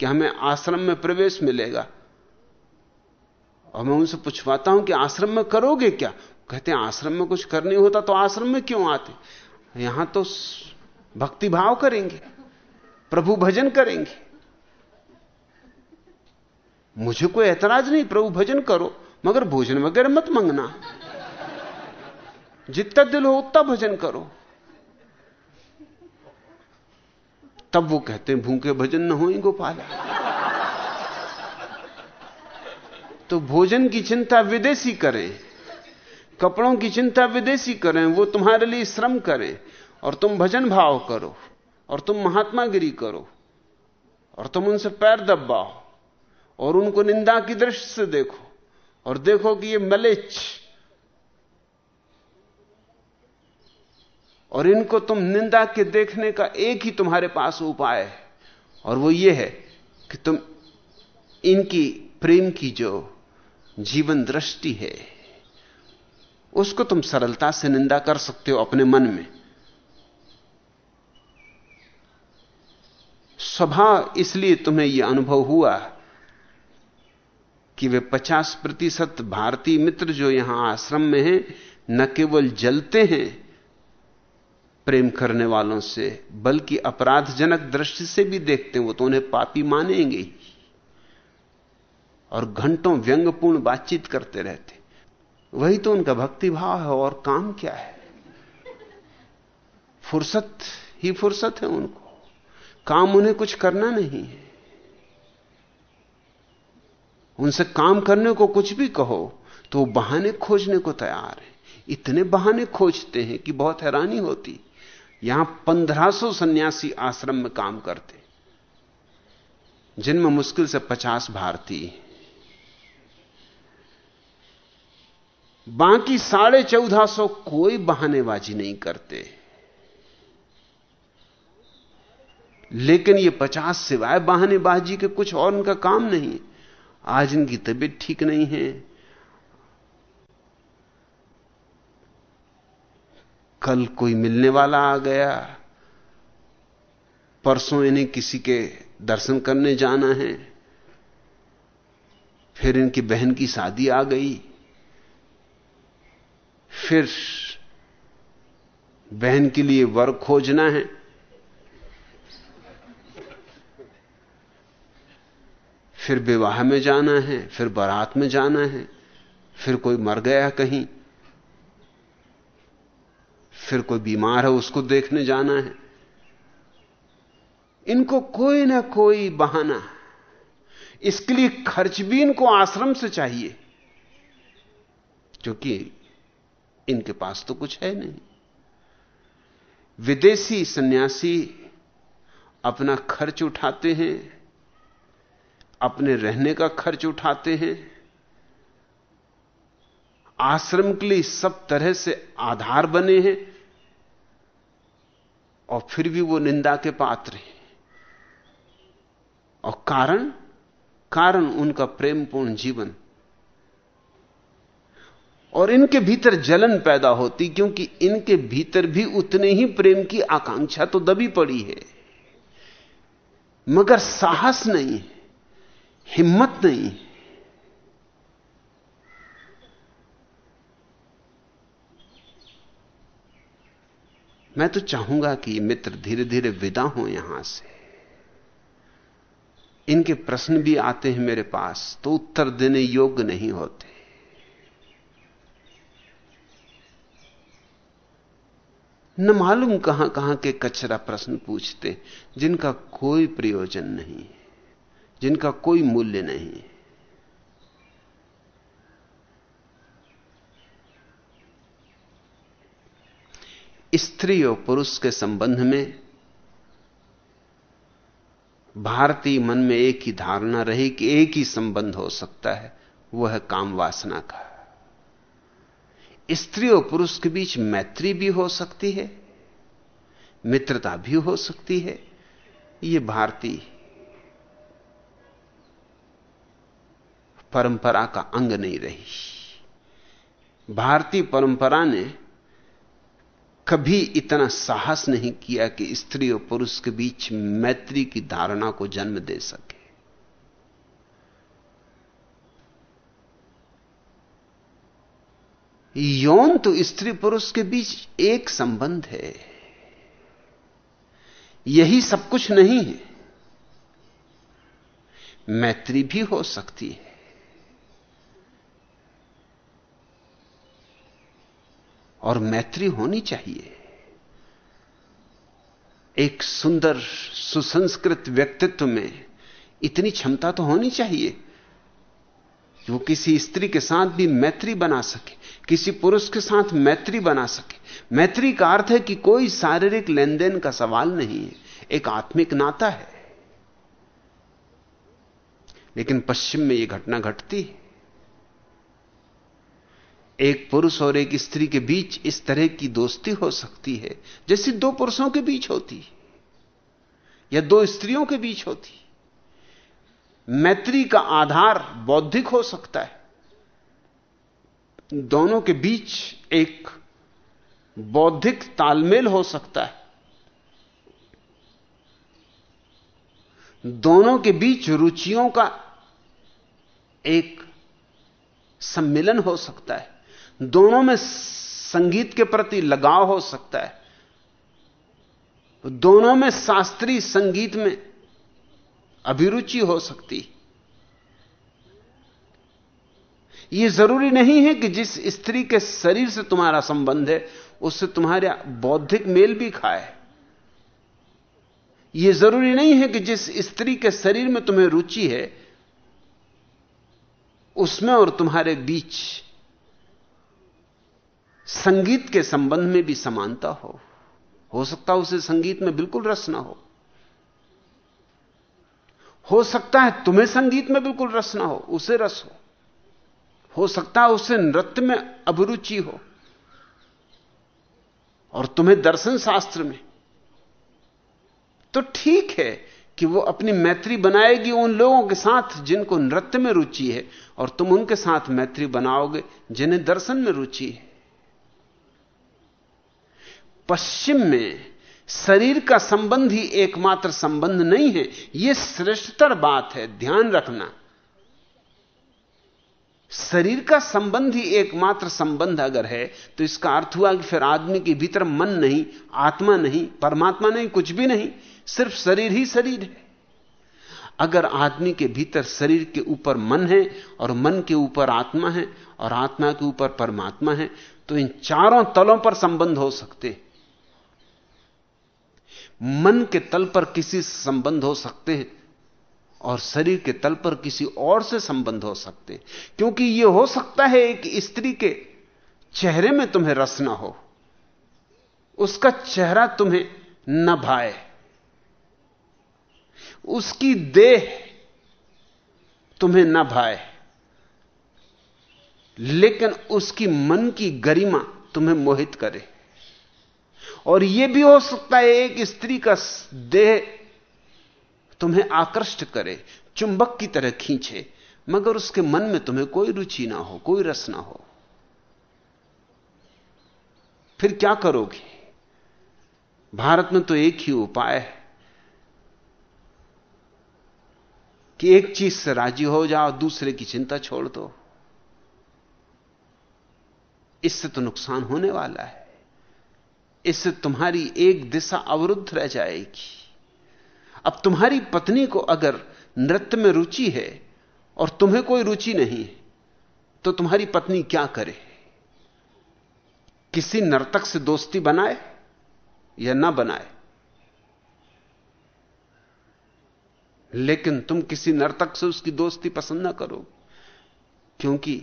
कि हमें आश्रम में प्रवेश मिलेगा, और मैं उनसे पूछवाता हूँ कि आश्रम में करोगे क्या? कहते हैं, आश्रम में कुछ करनी होता तो आश्रम में क्यों आते? यहाँ तो भक्ति भाव करेंगे, प्रभु भजन करेंगे। मुझे कोई ऐतराज नहीं, प्रभु भजन करो, मगर भोजन वगैरह मत मंगना। जितना दिल हो उतना भजन करो। तब वो कहते हैं, भूखे भजन न हो गोपाल। तो भोजन की चिंता विदेशी करें, कपड़ों की चिंता विदेशी करें, वो तुम्हारे लिए श्रम करें, और तुम भजन भाव करो, और तुम महात्मागिरी करो, और तुम उनसे पैर दबाओ, और उनको निंदा की दृष्टि से देखो, और देखो कि ये मलेच और इनको तुम निंदा के देखने का एक ही तुम्हारे पास उपाय है। और वो ये है कि तुम इनकी प्रेम की जो जीवन दृष्टि है, उसको तुम सरलता से निंदा कर सकते हो अपने मन में। स्वभाव इसलिए तुम्हें यह अनुभव हुआ कि वे 50 प्रतिशत भारतीय मित्र जो यहाँ आश्रम में हैं, न केवल जलते हैं प्रेम करने वालों से, बल्कि अपराधजनक दृष्टि से भी देखते हैं, वो तो उन्हें पापी मानेंगे ही। और घंटों व्यंगपूर्ण बातचीत करते रहते वही तो उनका भक्ति भाव है, और काम क्या है? फुर्सत, ही फुर्सत है उनको। काम उन्हें कुछ करना नहीं है। उनसे काम करने को कुछ भी कहो तो वो बहाने खोजने को तैयार है। इतने बहाने खोजते हैं कि बहुत हैरानी होती। यहाँ पंद्रह सौ सन्यासी आश्रम में काम करते। जिनमें मुश्किल से पचास भारतीय बाकी साढ़े चौदह सौ कोई बहानेबाजी नहीं करते। लेकिन ये पचास सिवाय बहानेबाजी के कुछ और उनका काम नहीं आज इनकी तबीयत ठीक नहीं है। कल कोई मिलने वाला आ गया। परसों इन्हें किसी के दर्शन करने जाना है। फिर इनकी बहन की शादी आ गई। फिर बहन के लिए वर खोजना है। फिर विवाह में जाना है, फिर बारात में जाना है, फिर कोई मर गया कहीं। फिर कोई बीमार है उसको देखने जाना है। इनको कोई ना कोई बहाना इसके लिए खर्च भी इनको आश्रम से चाहिए, क्योंकि इनके पास तो कुछ है नहीं। विदेशी सन्यासी अपना खर्च उठाते हैं, अपने रहने का खर्च उठाते हैं। आश्रम के लिए सब तरह से आधार बने हैं। और फिर भी वो निंदा के पात्र हैं। और कारण? कारण उनका प्रेमपूर्ण जीवन। और इनके भीतर जलन पैदा होती, क्योंकि इनके भीतर भी उतने ही प्रेम की आकांक्षा तो दबी पड़ी है। मगर साहस नहीं हिम्मत नहीं मैं तो चाहूँगा कि मित्र धीरे धीरे विदा हो यहाँ से। इनके प्रश्न भी आते हैं मेरे पास तो उत्तर देने योग्य नहीं होते। न मालूम कहाँ कहाँ के कचरा प्रश्न पूछते, जिनका कोई प्रयोजन नहीं, जिनका कोई मूल्य नहीं। है स्त्री और पुरुष के संबंध में भारतीय मन में एक ही धारणा रही कि एक ही संबंध हो सकता है, वह है काम वासना का। स्त्री और पुरुष के बीच मैत्री भी हो सकती है, मित्रता भी हो सकती है यह भारतीय परंपरा का अंग नहीं रही। भारतीय परंपरा ने कभी इतना साहस नहीं किया कि स्त्री और पुरुष के बीच मैत्री की धारणा को जन्म दे सके। यौन तो स्त्री पुरुष के बीच एक संबंध है। यही सब कुछ नहीं है। मैत्री भी हो सकती है। और मैत्री होनी चाहिए। एक सुंदर सुसंस्कृत व्यक्तित्व में इतनी क्षमता तो होनी चाहिए कि वो किसी स्त्री के साथ भी मैत्री बना सके, किसी पुरुष के साथ मैत्री बना सके। मैत्री का अर्थ है कि कोई शारीरिक लेन देन का सवाल नहीं है, एक आत्मिक नाता है। लेकिन पश्चिम में यह घटना घटती है। एक पुरुष और एक स्त्री के बीच इस तरह की दोस्ती हो सकती है, जैसी दो पुरुषों के बीच होती या दो स्त्रियों के बीच होती मैत्री का आधार बौद्धिक हो सकता है। दोनों के बीच एक बौद्धिक तालमेल हो सकता है। दोनों के बीच रुचियों का एक सम्मिलन हो सकता है। दोनों में संगीत के प्रति लगाव हो सकता है। दोनों में शास्त्रीय संगीत में अभिरुचि हो सकती यह ज़रूरी नहीं है कि जिस स्त्री के शरीर से तुम्हारा संबंध है, उससे तुम्हारा बौद्धिक मेल भी खाए। यह ज़रूरी नहीं है कि जिस स्त्री के शरीर में तुम्हें रुचि है, उसमें और तुम्हारे बीच संगीत के संबंध में भी समानता हो। हो सकता है उसे संगीत में बिल्कुल रस ना हो। हो सकता है तुम्हें संगीत में बिल्कुल रस ना हो, उसे रस हो। हो सकता है उसे नृत्य में अभिरुचि हो। और तुम्हें दर्शन शास्त्र में। तो ठीक है कि वो अपनी मैत्री बनाएगी उन लोगों के साथ जिनको नृत्य में रुचि है, और तुम उनके साथ मैत्री बनाओगे जिन्हें दर्शन में रुचि है। पश्चिम में शरीर का संबंध ही एकमात्र संबंध नहीं है यह श्रेष्ठतर बात है, ध्यान रखना। शरीर का संबंध ही एकमात्र संबंध अगर है तो इसका अर्थ हुआ कि फिर आदमी के भीतर मन नहीं, आत्मा नहीं, परमात्मा नहीं, कुछ भी नहीं, सिर्फ़ शरीर ही शरीर है। अगर आदमी के भीतर शरीर के ऊपर मन है और मन के ऊपर आत्मा है और आत्मा के ऊपर परमात्मा है तो इन चारों तलों पर संबंध हो सकते हैं। मन के तल पर किसी संबंध हो सकते हैं और शरीर के तल पर किसी और से संबंध हो सकते हैं। क्योंकि यह हो सकता है कि स्त्री के चेहरे में तुम्हें रस ना हो। उसका चेहरा तुम्हें न भाए। उसकी देह तुम्हें न भाए। लेकिन उसकी मन की गरिमा तुम्हें मोहित करे। और यह भी हो सकता है एक स्त्री का देह तुम्हें आकृष्ट करे, चुंबक की तरह खींचे, मगर उसके मन में तुम्हें कोई रुचि ना हो, कोई रस ना हो। फिर क्या करोगे? भारत में तो एक ही उपाय है कि एक चीज़ से राज़ी हो जाओ, दूसरे की चिंता छोड़ दो। इससे तो नुकसान होने वाला है। इससे तुम्हारी एक दिशा अवरुद्ध रह जाएगी। अब तुम्हारी पत्नी को अगर नृत्य में रुचि है और तुम्हें कोई रुचि नहीं है तो तुम्हारी पत्नी क्या करे? किसी नर्तक से दोस्ती बनाए या ना बनाए? लेकिन तुम किसी नर्तक से उसकी दोस्ती पसंद ना करो, क्योंकि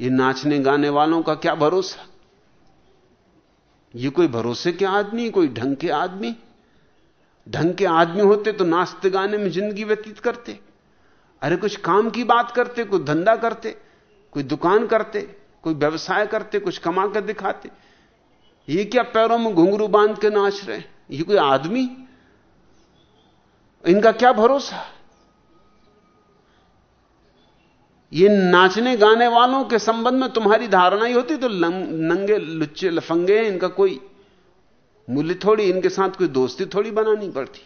ये नाचने गाने वालों का क्या भरोसा? ये कोई भरोसे के आदमी, कोई ढंग के आदमी। ढंग के आदमी होते तो नाचते गाने में ज़िंदगी व्यतीत करते। अरे कुछ काम की बात करते, कोई धंधा करते, कोई दुकान करते, कोई व्यवसाय करते, कुछ कमा कर दिखाते। ये क्या पैरों में घुंघरू बाँध के नाच रहे ये कोई आदमी? इनका क्या भरोसा? ये नाचने गाने वालों के संबंध में तुम्हारी धारणा ही होती तो नंगे लुच्चे लफंगे, इनका कोई मूल्य थोड़ी, इनके साथ कोई दोस्ती थोड़ी बनानी पड़ती।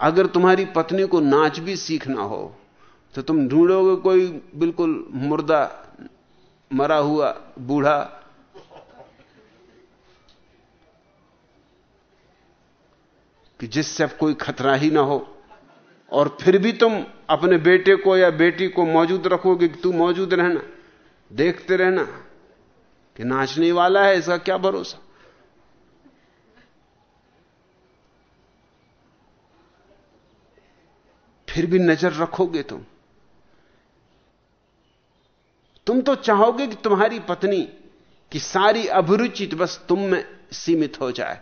अगर तुम्हारी पत्नी को नाच भी सीखना हो तो तुम ढूंढोगे कोई बिल्कुल मुर्दा मरा हुआ बूढ़ा। कि जिससे कोई खतरा ही ना हो। और फिर भी तुम अपने बेटे को या बेटी को मौजूद रखोगे कि तू मौजूद रहना, देखते रहना कि नाचने वाला है, इसका क्या भरोसा? फिर भी नज़र रखोगे तुम। तुम तो चाहोगे कि तुम्हारी पत्नी की सारी अभिरुचि बस तुम में सीमित हो जाए।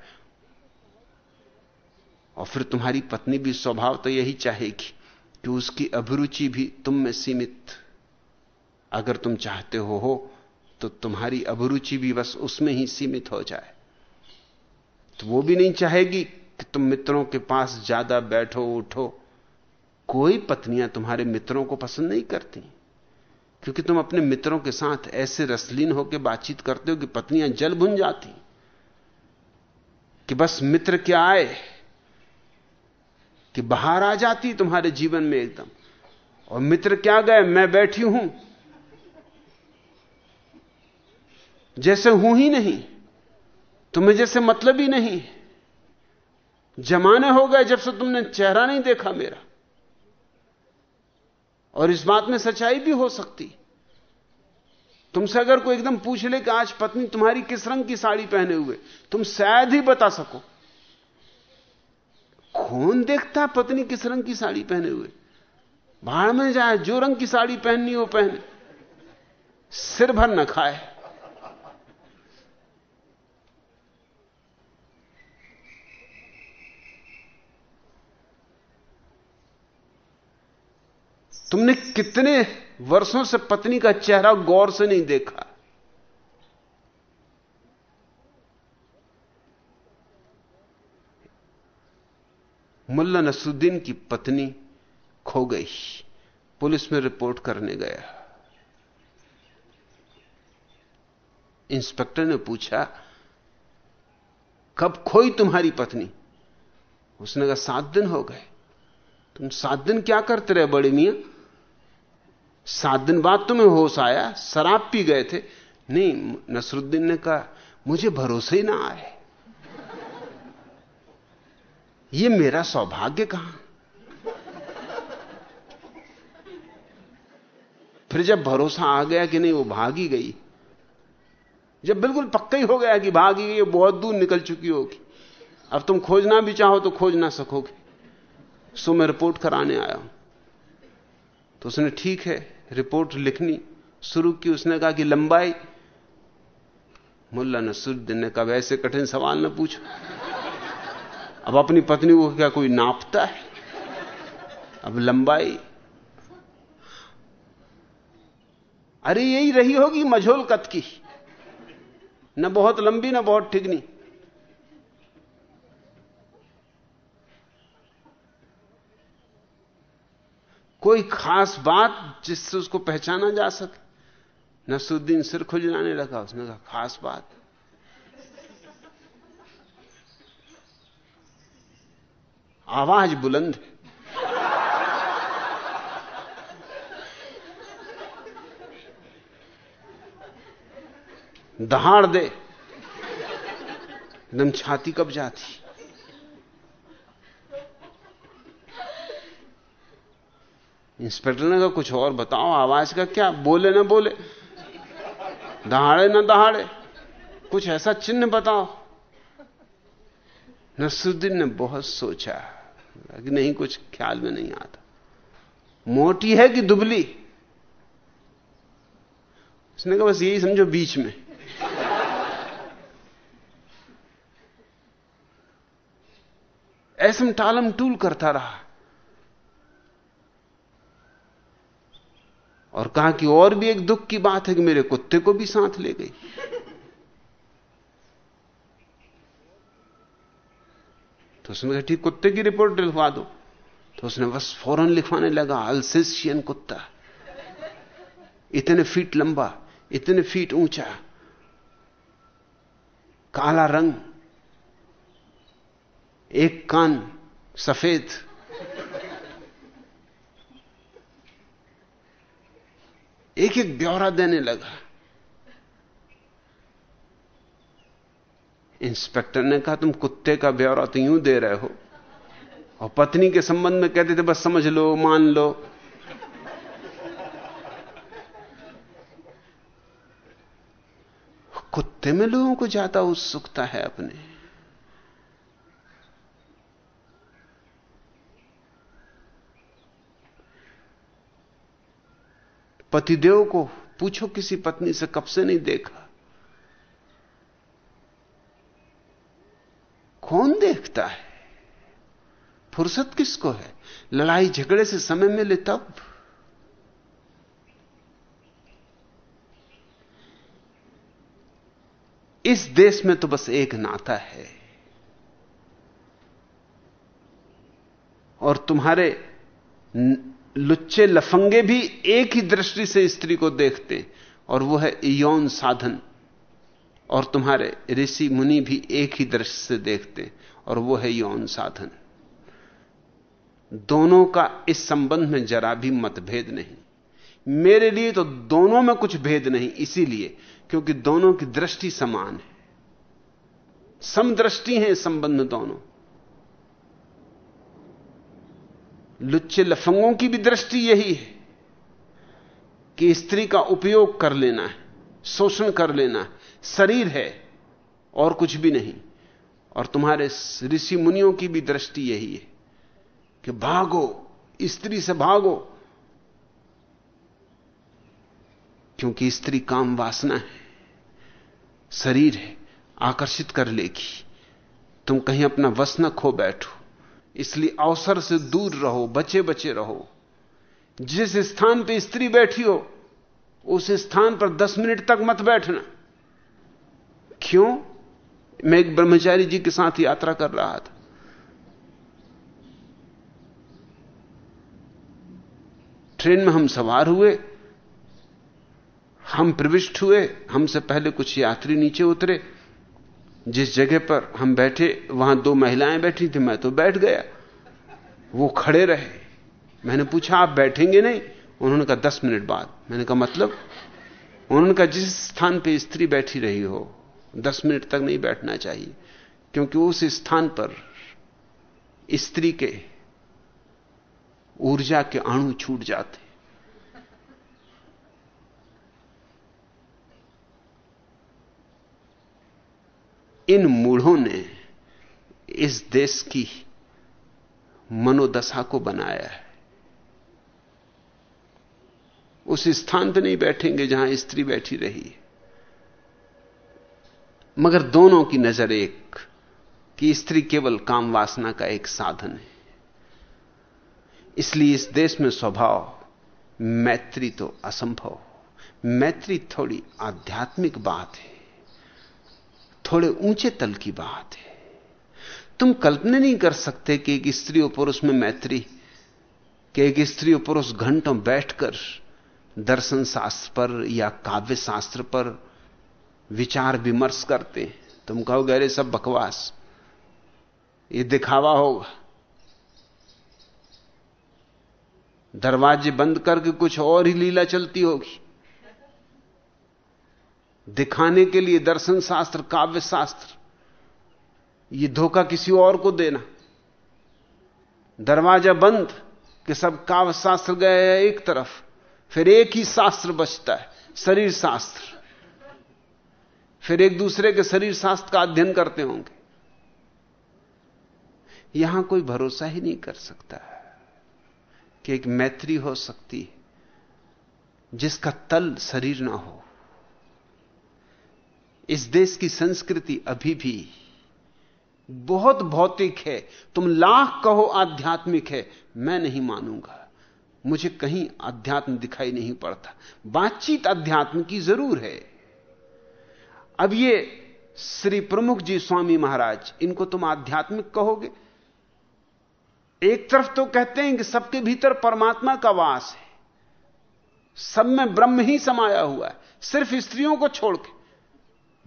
और फिर तुम्हारी पत्नी भी स्वभाव तो यही चाहेगी कि उसकी अभिरुचि भी तुम में सीमित। अगर तुम चाहते हो हो तो तुम्हारी अभिरुचि भी बस उसमें ही सीमित हो जाए। तो वो भी नहीं चाहेगी कि तुम मित्रों के पास ज़्यादा बैठो, उठो। कोई पत्नियाँ तुम्हारे मित्रों को पसंद नहीं करती। क्योंकि तुम अपने मित्रों के साथ ऐसे रसलीन होकर बातचीत करते हो कि पत्नियाँ जल भुन जाती। कि बस मित्र क्या आए? कि बाहर आ जाती तुम्हारे जीवन में एकदम। और मित्र क्या गए? मैं बैठी हूँ। जैसे हूँ ही नहीं, तुम्हें जैसे मतलब ही नहीं। जमाने हो गए जब से तुमने चेहरा नहीं देखा मेरा। और इस बात में सच्चाई भी हो सकती। तुमसे अगर कोई एकदम पूछ ले कि आज पत्नी तुम्हारी किस रंग की साड़ी पहने हुए, तुम शायद ही बता सको। कौन देखता पत्नी किस रंग की साड़ी पहने हुए। भाड़ में जाए, जो रंग की साड़ी पहननी हो पहने। सिर भर न खाए। तुमने कितने वर्षों से पत्नी का चेहरा गौर से नहीं देखा। मुल्ला नसुद्दीन की पत्नी खो गई। पुलिस में रिपोर्ट करने गया। इंस्पेक्टर ने पूछा, कब खोई तुम्हारी पत्नी? उसने कहा, सात दिन हो गए। तुम सात दिन क्या करते रहे बड़े मियाँ? सात दिन बाद तुम्हें होश आया, शराब पी गए थे। नहीं, नसरुद्दीन ने कहा, मुझे भरोसे ही ना आए ये मेरा सौभाग्य कहाँ? फिर जब भरोसा आ गया कि नहीं, वो भागी गई। जब बिल्कुल पक्का ही हो गया कि भागी गई बहुत दूर निकल चुकी होगी। अब तुम खोजना भी चाहो तो खोज ना सकोगे। सो मैं रिपोर्ट कराने आया हूँ। तो उसने ठीक है, रिपोर्ट लिखनी शुरू की। उसने कहा कि लंबाई, मुल्ला नसरुद्दीन ने कहा, वैसे कठिन सवाल न पूछो। अब अपनी पत्नी को क्या कोई नापता है? अब लंबाई। अरे यही रही होगी मझोल कत की। न बहुत लंबी, न बहुत ठिगनी। कोई खास बात जिससे उसको पहचाना जा सके। नसरुद्दीन सिर खुजलाने लगा, उसने कहा, खास बात। आवाज़ बुलंद। है दहाड़ दे। एकदम छाती कब जाती? इंस्पेक्टर ने कहा, कुछ और बताओ, आवाज़ का क्या? बोले ना बोले। दहाड़े ना दहाड़े। कुछ ऐसा चिन्ह बताओ। नसरुद्दीन ने बहुत सोचा। कि नहीं, कुछ ख्याल में नहीं आता। मोटी है कि दुबली? उसने कहा, बस यही समझो बीच में। ऐसम टालम टूल करता रहा। और कहा कि और भी एक दुख की बात है कि मेरे कुत्ते को भी साथ ले गई। तो उसने कहा, ठीक, कुत्ते की रिपोर्ट लिखवा दो। तो उसने बस फ़ौरन लिखवाने लगा अल्सेशियन कुत्ता। इतने फीट लंबा, इतने फीट ऊँचा, काला रंग, एक कान सफ़ेद। एक एक ब्यौरा देने लगा। इंस्पेक्टर ने कहा, तुम कुत्ते का ब्यौरा तो यूँ दे रहे हो। और पत्नी के संबंध में कहते थे, बस समझ लो, मान लो। कुत्ते में लोगों को ज़्यादा उत्सुकता है अपने। पतिदेव को पूछो किसी पत्नी से, कब से नहीं देखा? कौन देखता है? फुर्सत किसको है? लड़ाई झगड़े से समय मिले तब। इस देश में तो बस एक नाता है। और तुम्हारे लुच्चे लफंगे भी एक ही दृष्टि से स्त्री को देखते और वो है यौन साधन। और तुम्हारे ऋषि मुनि भी एक ही दृष्टि से देखते और वो है यौन साधन। दोनों का इस संबंध में जरा भी मतभेद नहीं। मेरे लिए तो दोनों में कुछ भेद नहीं, इसीलिए क्योंकि दोनों की दृष्टि समान है। समदृष्टि है संबंध दोनों। लुच्चे लफंगों की भी दृष्टि यही है कि स्त्री का उपयोग कर लेना है, शोषण कर लेना है शरीर है और कुछ भी नहीं। और तुम्हारे ऋषि मुनियों की भी दृष्टि यही है कि भागो, स्त्री से भागो, क्योंकि स्त्री काम वासना है, शरीर है, आकर्षित कर लेगी। तुम कहीं अपना वस न खो बैठो, इसलिए अवसर से दूर रहो बचे बचे रहो। जिस स्थान पर स्त्री बैठी हो, उस स्थान पर दस मिनट तक मत बैठना। क्यों? मैं एक ब्रह्मचारी जी के साथ यात्रा कर रहा था। ट्रेन में हम सवार हुए, हम प्रविष्ट हुए, हमसे पहले कुछ यात्री नीचे उतरे। जिस जगह पर हम बैठे, वहाँ दो महिलाएँ बैठी थी, मैं तो बैठ गया। वो खड़े रहे। मैंने पूछा, आप बैठेंगे नहीं? उन्होंने कहा, दस मिनट बाद। मैंने कहा मतलब? उन्होंने कहा, जिस स्थान पे स्त्री बैठी रही हो दस मिनट तक नहीं बैठना चाहिए। क्योंकि उस स्थान पर स्त्री के ऊर्जा के अणु छूट जाते। इन मूढ़ों ने इस देश की मनोदशा को बनाया है। उस स्थान पर नहीं बैठेंगे जहाँ स्त्री बैठी रही है। मगर दोनों की नज़र एक कि स्त्री केवल काम वासना का एक साधन है। इसलिए इस देश में स्वभाव, मैत्री तो असंभव। मैत्री थोड़ी आध्यात्मिक बात है, थोड़े ऊँचे तल की बात है। तुम कल्पना नहीं कर सकते कि एक स्त्री और पुरुष में मैत्री, कि एक स्त्री और पुरुष घंटों बैठकर दर्शन शास्त्र पर या काव्य शास्त्र पर विचार विमर्श करते हैं। तुम कहोगे, अरे, सब बकवास। ये दिखावा होगा। दरवाजे बंद करके कुछ और ही लीला चलती होगी। दिखाने के लिए दर्शन शास्त्र, काव्य शास्त्र, ये धोखा किसी और को देना। दरवाज़ा बंद कि सब काव्य शास्त्र गए एक तरफ़, फिर एक ही शास्त्र बचता है, शरीर शास्त्र। फिर एक दूसरे के शरीर शास्त्र का अध्ययन करते होंगे। यहाँ कोई भरोसा ही नहीं कर सकता कि एक मैत्री हो सकती जिसका तल शरीर ना हो। इस देश की संस्कृति अभी भी बहुत भौतिक है। तुम लाख कहो आध्यात्मिक है, मैं नहीं मानूँगा। मुझे कहीं अध्यात्म दिखाई नहीं पड़ता। बातचीत अध्यात्म की ज़रूर है। अब ये श्री प्रमुख जी स्वामी महाराज, इनको तुम आध्यात्मिक कहोगे? एक तरफ़ तो कहते हैं कि सबके भीतर परमात्मा का वास है। सब में ब्रह्म ही समाया हुआ है। सिर्फ़ स्त्रियों को छोड़ के।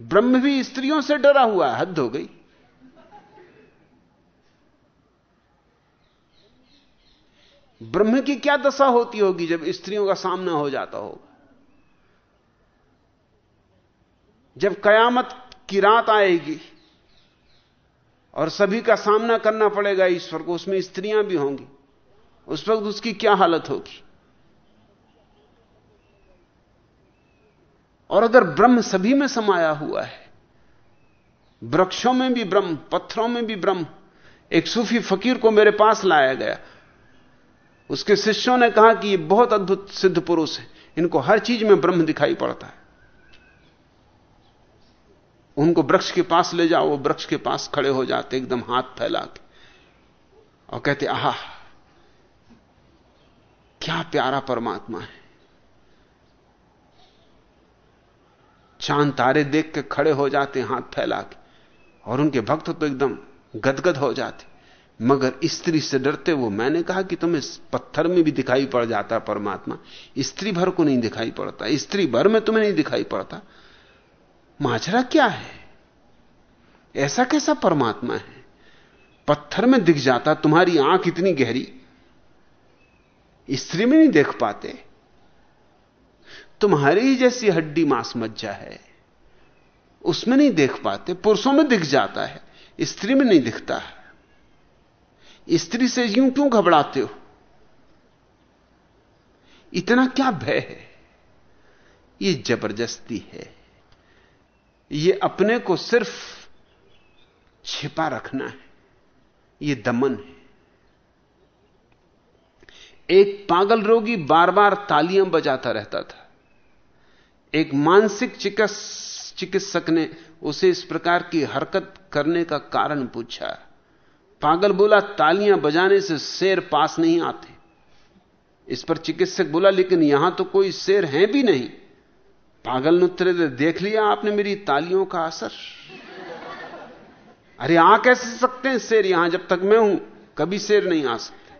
ब्रह्म भी स्त्रियों से डरा हुआ है, हद हो गई। ब्रह्म की क्या दशा होती होगी जब स्त्रियों का सामना हो जाता होगा? जब कयामत की रात आएगी और सभी का सामना करना पड़ेगा ईश्वर को, उसमें स्त्रियाँ भी होंगी। उस वक्त उसकी क्या हालत होगी? और अगर ब्रह्म सभी में समाया हुआ है, वृक्षों में भी ब्रह्म, पत्थरों में भी ब्रह्म, एक सूफी फकीर को मेरे पास लाया गया, उसके शिष्यों ने कहा कि ये बहुत अद्भुत सिद्ध पुरुष है। इनको हर चीज़ में ब्रह्म दिखाई पड़ता है। उनको वृक्ष के पास ले जाओ, वो वृक्ष के पास खड़े हो जाते, एकदम हाथ फैला के और कहते, आहा, क्या प्यारा परमात्मा है। चाँद तारे देख के खड़े हो जाते, हाथ फैला के और उनके भक्त तो एकदम गदगद हो जाते। मगर स्त्री से डरते वो, मैंने कहा कि तुम्हें पत्थर में भी दिखाई पड़ जाता परमात्मा। स्त्री भर को नहीं दिखाई पड़ता, स्त्री भर में तुम्हें नहीं दिखाई पड़ता। माजरा क्या है? ऐसा कैसा परमात्मा है? पत्थर में दिख जाता, तुम्हारी आँख इतनी गहरी। स्त्री में नहीं देख पाते। तुम्हारी जैसी हड्डी मांस मज्जा है। उसमें नहीं देख पाते, पुरुषों में दिख जाता है, स्त्री में नहीं दिखता है। स्त्री से यूँ क्यों घबराते हो? इतना क्या भय है? ये ज़बरदस्ती है। ये अपने को सिर्फ़ छिपा रखना है। ये दमन है। एक पागल रोगी बार बार तालियाँ बजाता रहता था। एक मानसिक चिकित्स, चिकित्सक ने उसे इस प्रकार की हरकत करने का कारण पूछा। पागल बोला, तालियाँ बजाने से शेर पास नहीं आते। इस पर चिकित्सक बोला, लेकिन यहाँ तो कोई शेर है भी नहीं। पागल ने दे देख लिया आपने मेरी तालियों का असर? अरे आ कैसे सकते हैं शेर? यहाँ जब तक मैं हूँ, कभी शेर नहीं आ सकते।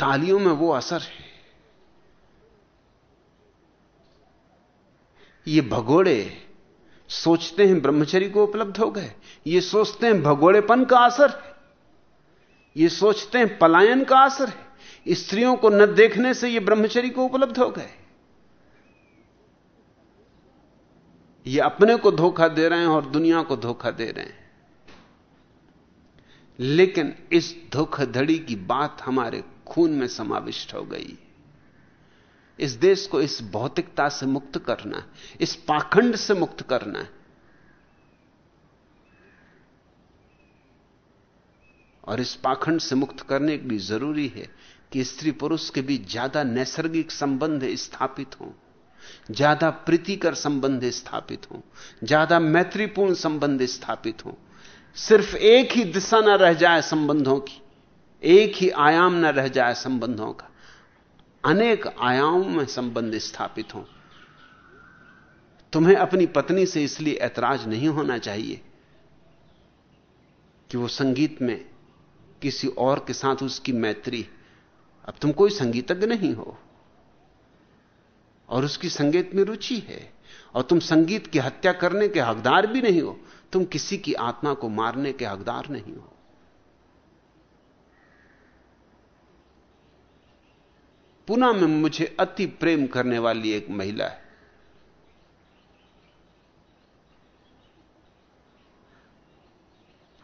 तालियों में वो असर है। ये भगोड़े सोचते हैं ब्रह्मचरी को उपलब्ध हो गए। ये सोचते हैं भगोड़ेपन का असर है। ये सोचते हैं पलायन का असर है। स्त्रियों को न देखने से ये ब्रह्मचरी को उपलब्ध हो गए। ये अपने को धोखा दे रहे हैं और दुनिया को धोखा दे रहे हैं। लेकिन इस धोखाधड़ी की बात हमारे खून में समाविष्ट हो गई। इस देश को इस भौतिकता से मुक्त करना, इस पाखंड से मुक्त करना। है और इस पाखंड से मुक्त करने के लिए ज़रूरी है कि स्त्री पुरुष के बीच ज़्यादा नैसर्गिक संबंध स्थापित हों। ज़्यादा प्रीतिकर संबंध स्थापित हों, ज़्यादा मैत्रीपूर्ण संबंध स्थापित हों। सिर्फ़ एक ही दिशा ना रह जाए संबंधों की, एक ही आयाम न रह जाए संबंधों का। अनेक आयामों में संबंध स्थापित हो। तुम्हें अपनी पत्नी से इसलिए ऐतराज नहीं होना चाहिए कि वो संगीत में किसी और के साथ उसकी मैत्री। अब तुम कोई संगीतज्ञ नहीं हो। और उसकी संगीत में रुचि है। और तुम संगीत की हत्या करने के हकदार भी नहीं हो। तुम किसी की आत्मा को मारने के हकदार नहीं हो। पुनः में मुझे अति प्रेम करने वाली एक महिला है।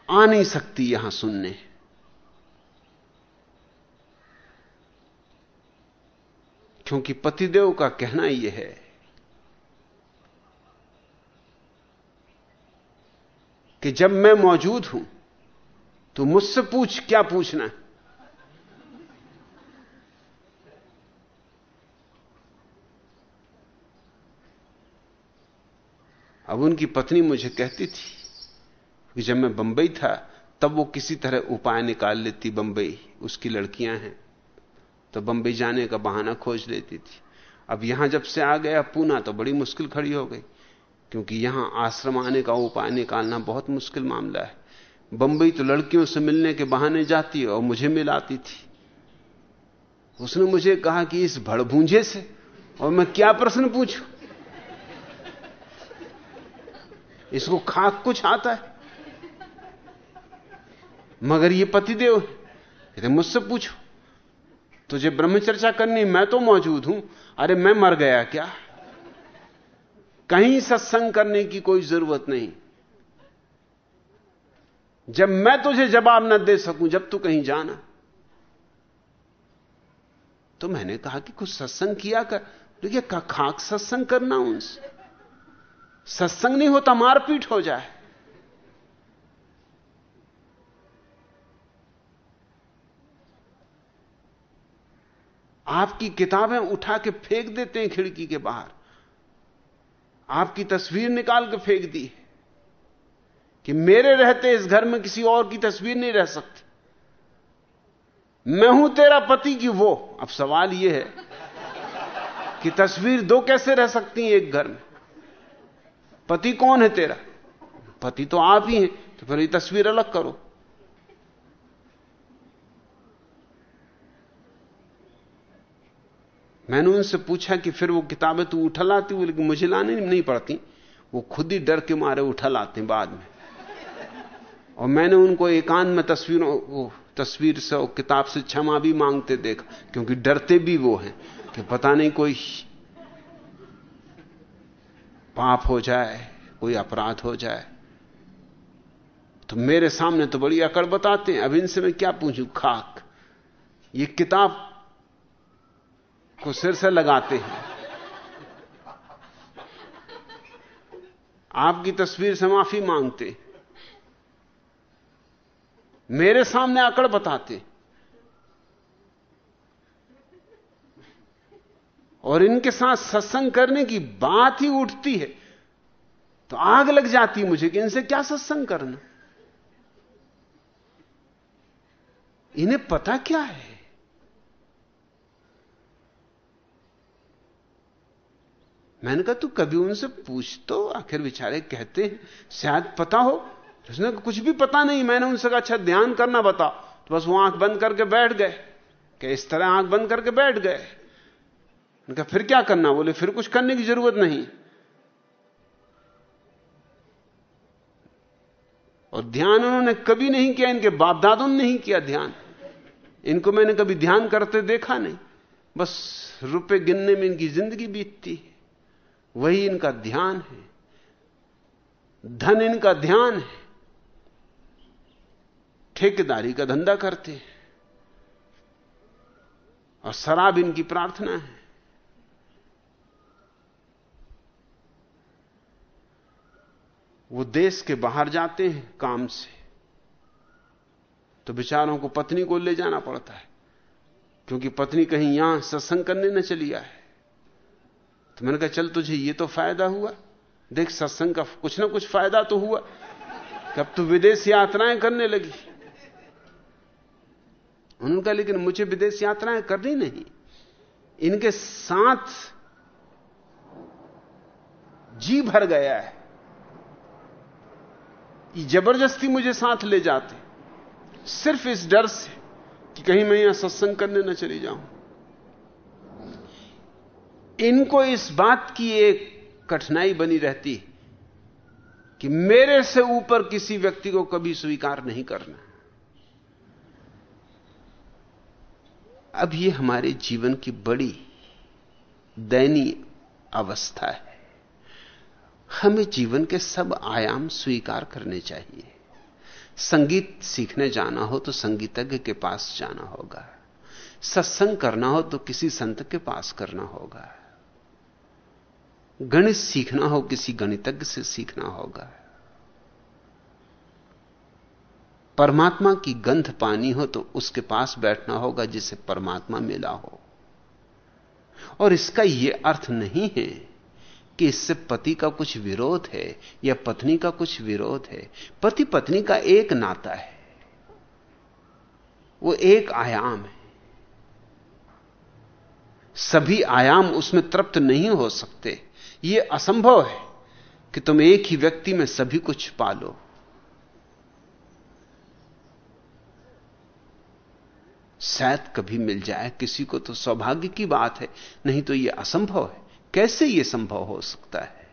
आ नहीं सकती यहाँ सुनने। क्योंकि पतिदेव का कहना यह है। कि जब मैं मौजूद हूँ तो मुझसे पूछ क्या पूछना है? अब उनकी पत्नी मुझे कहती थी कि जब मैं बंबई था, तब वो किसी तरह उपाय निकाल लेती बंबई, उसकी लड़कियाँ हैं। तो बंबई जाने का बहाना खोज लेती थी। अब यहाँ जब से आ गया पूना तो बड़ी मुश्किल खड़ी हो गई। क्योंकि यहाँ आश्रम आने का, उपाय निकालना बहुत मुश्किल मामला है। बंबई तो लड़कियों से मिलने के बहाने जाती और मुझे मिलाती थी। उसने मुझे कहा कि इस भड़भूंजे से, और मैं क्या प्रश्न पूछू? इसको खाक कुछ आता है। मगर ये पतिदेव है। मुझसे पूछो तुझे ब्रह्मचर्चा करनी, मैं तो मौजूद हूँ। अरे, मैं मर गया क्या? कहीं सत्संग करने की कोई ज़रूरत नहीं। जब मैं तुझे जवाब न दे सकूँ, जब तू कहीं जाना तो मैंने कहा कि कुछ सत्संग किया कर। देखिए खाक सत्संग करना उनसे। सत्संग नहीं होता, मारपीट हो जाए। आपकी किताबें उठा के फेंक देते हैं खिड़की के बाहर। आपकी तस्वीर निकाल के फेंक दी कि मेरे रहते इस घर में किसी और की तस्वीर नहीं रह सकती। मैं हूँ तेरा पति की वो। अब सवाल यह है कि तस्वीर दो कैसे रह सकती हैं एक घर में? पति कौन है तेरा? पति तो आप ही हैं तो फिर ये तस्वीर अलग करो। मैंने उनसे पूछा कि फिर वो किताबें तू उठा लाती वो लेकिन मुझे लाने नहीं पड़ती। वो खुद ही डर के मारे उठा लाते बाद में। और मैंने उनको एकांत में तस्वीरों तस्वीर से और किताब से क्षमा भी मांगते देखा, क्योंकि डरते भी वो हैं कि पता नहीं कोई पाप हो जाए, कोई अपराध हो जाए। तो मेरे सामने तो बड़ी अकड़ बताते हैं, अब इनसे मैं क्या पूछूँ? खाक। ये किताब को सिर से लगाते हैं। आपकी तस्वीर से माफ़ी मांगते। मेरे सामने अकड़ बताते। और इनके साथ सत्संग करने की बात ही उठती है। तो आग लग जाती है मुझे कि इनसे क्या सत्संग करना। इन्हें पता क्या है? मैंने कहा, तू कभी उनसे पूछ तो आखिर बेचारे कहते हैं, शायद पता हो। उसने कुछ भी पता नहीं, मैंने उनसे कहा अच्छा ध्यान करना बता। तो बस वो आँख बंद करके बैठ गए, कि इस तरह आँख बंद करके बैठ गए। उनका फिर क्या करना? बोले, फिर कुछ करने की ज़रूरत नहीं। और ध्यान उन्होंने कभी नहीं किया, इनके बाप दादों ने नहीं किया ध्यान। इनको मैंने कभी ध्यान करते देखा नहीं। बस रुपए गिनने में इनकी ज़िंदगी बीतती है। वही इनका ध्यान है। धन इनका ध्यान है। ठेकेदारी का धंधा करते हैं। और शराब इनकी प्रार्थना है। वो देश के बाहर जाते हैं काम से। तो बेचारों को पत्नी को ले जाना पड़ता है। क्योंकि पत्नी कहीं यहाँ सत्संग करने न चली आए। तो मैंने कहा, चल तुझे ये तो फ़ायदा हुआ। देख, सत्संग का कुछ ना कुछ फ़ायदा तो हुआ। कि अब तू विदेश यात्राएँ करने लगी। उन्होंने कहा, लेकिन मुझे विदेश यात्राएँ करनी नहीं। इनके साथ जी भर गया है। ज़बरदस्ती मुझे साथ ले जाते। सिर्फ़ इस डर से कि कहीं मैं यहाँ सत्संग करने न चली जाऊँ। इनको इस बात की एक कठिनाई बनी रहती कि मेरे से ऊपर किसी व्यक्ति को कभी स्वीकार नहीं करना। अब यह हमारे जीवन की बड़ी दयनीय अवस्था है। हमें जीवन के सब आयाम स्वीकार करने चाहिए। संगीत सीखने जाना हो तो संगीतज्ञ के पास जाना होगा। सत्संग करना हो तो किसी संत के पास करना होगा। गणित सीखना हो, किसी गणितज्ञ से सीखना होगा। परमात्मा की गंध पानी हो तो उसके पास बैठना होगा जिसे परमात्मा मिला हो। और इसका यह अर्थ नहीं है कि इससे पति का कुछ विरोध है या पत्नी का कुछ विरोध है। पति पत्नी का एक नाता है। वो एक आयाम है। सभी आयाम उसमें तृप्त नहीं हो सकते। यह असंभव है कि तुम एक ही व्यक्ति में सभी कुछ पालो। शायद कभी मिल जाए किसी को तो सौभाग्य की बात है, नहीं तो यह असंभव है। कैसे यह संभव हो सकता है?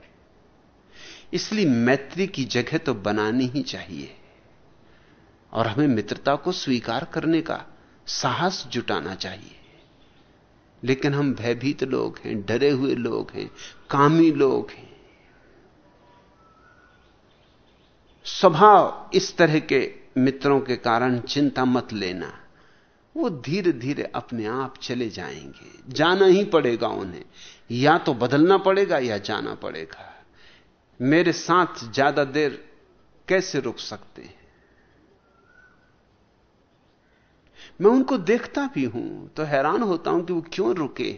इसलिए मैत्री की जगह तो बनानी ही चाहिए और हमें मित्रता को स्वीकार करने का साहस जुटाना चाहिए। लेकिन हम भयभीत लोग हैं, डरे हुए लोग हैं, कामी लोग हैं। स्वभाव इस तरह के मित्रों के कारण चिंता मत लेना। वो धीरे धीरे अपने आप चले जाएँगे। जाना ही पड़ेगा उन्हें। या तो बदलना पड़ेगा या जाना पड़ेगा। मेरे साथ ज़्यादा देर कैसे रुक सकते हैं? मैं उनको देखता भी हूँ तो हैरान होता हूँ कि वो क्यों रुके।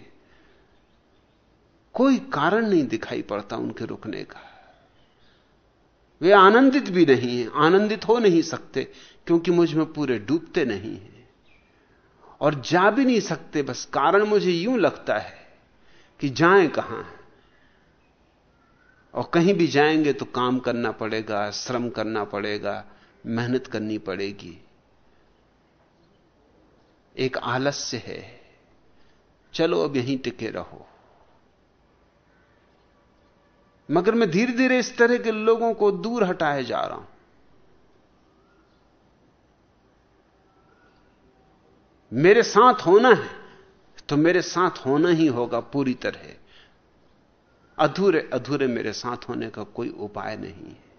कोई कारण नहीं दिखाई पड़ता उनके रुकने का। वे आनंदित भी नहीं हैं, आनंदित हो नहीं सकते, क्योंकि मुझमें पूरे डूबते नहीं हैं। और जा भी नहीं सकते, बस कारण मुझे यूँ लगता है कि जाएँ कहाँ और कहीं भी जाएँगे तो काम करना पड़ेगा, श्रम करना पड़ेगा, मेहनत करनी पड़ेगी। एक आलस्य है। चलो अब यहीं टिके रहो। मगर मैं धीरे धीरे इस तरह के लोगों को दूर हटाए जा रहा हूँ। मेरे साथ होना है तो मेरे साथ होना ही होगा पूरी तरह। अधूरे अधूरे मेरे साथ होने का कोई उपाय नहीं है।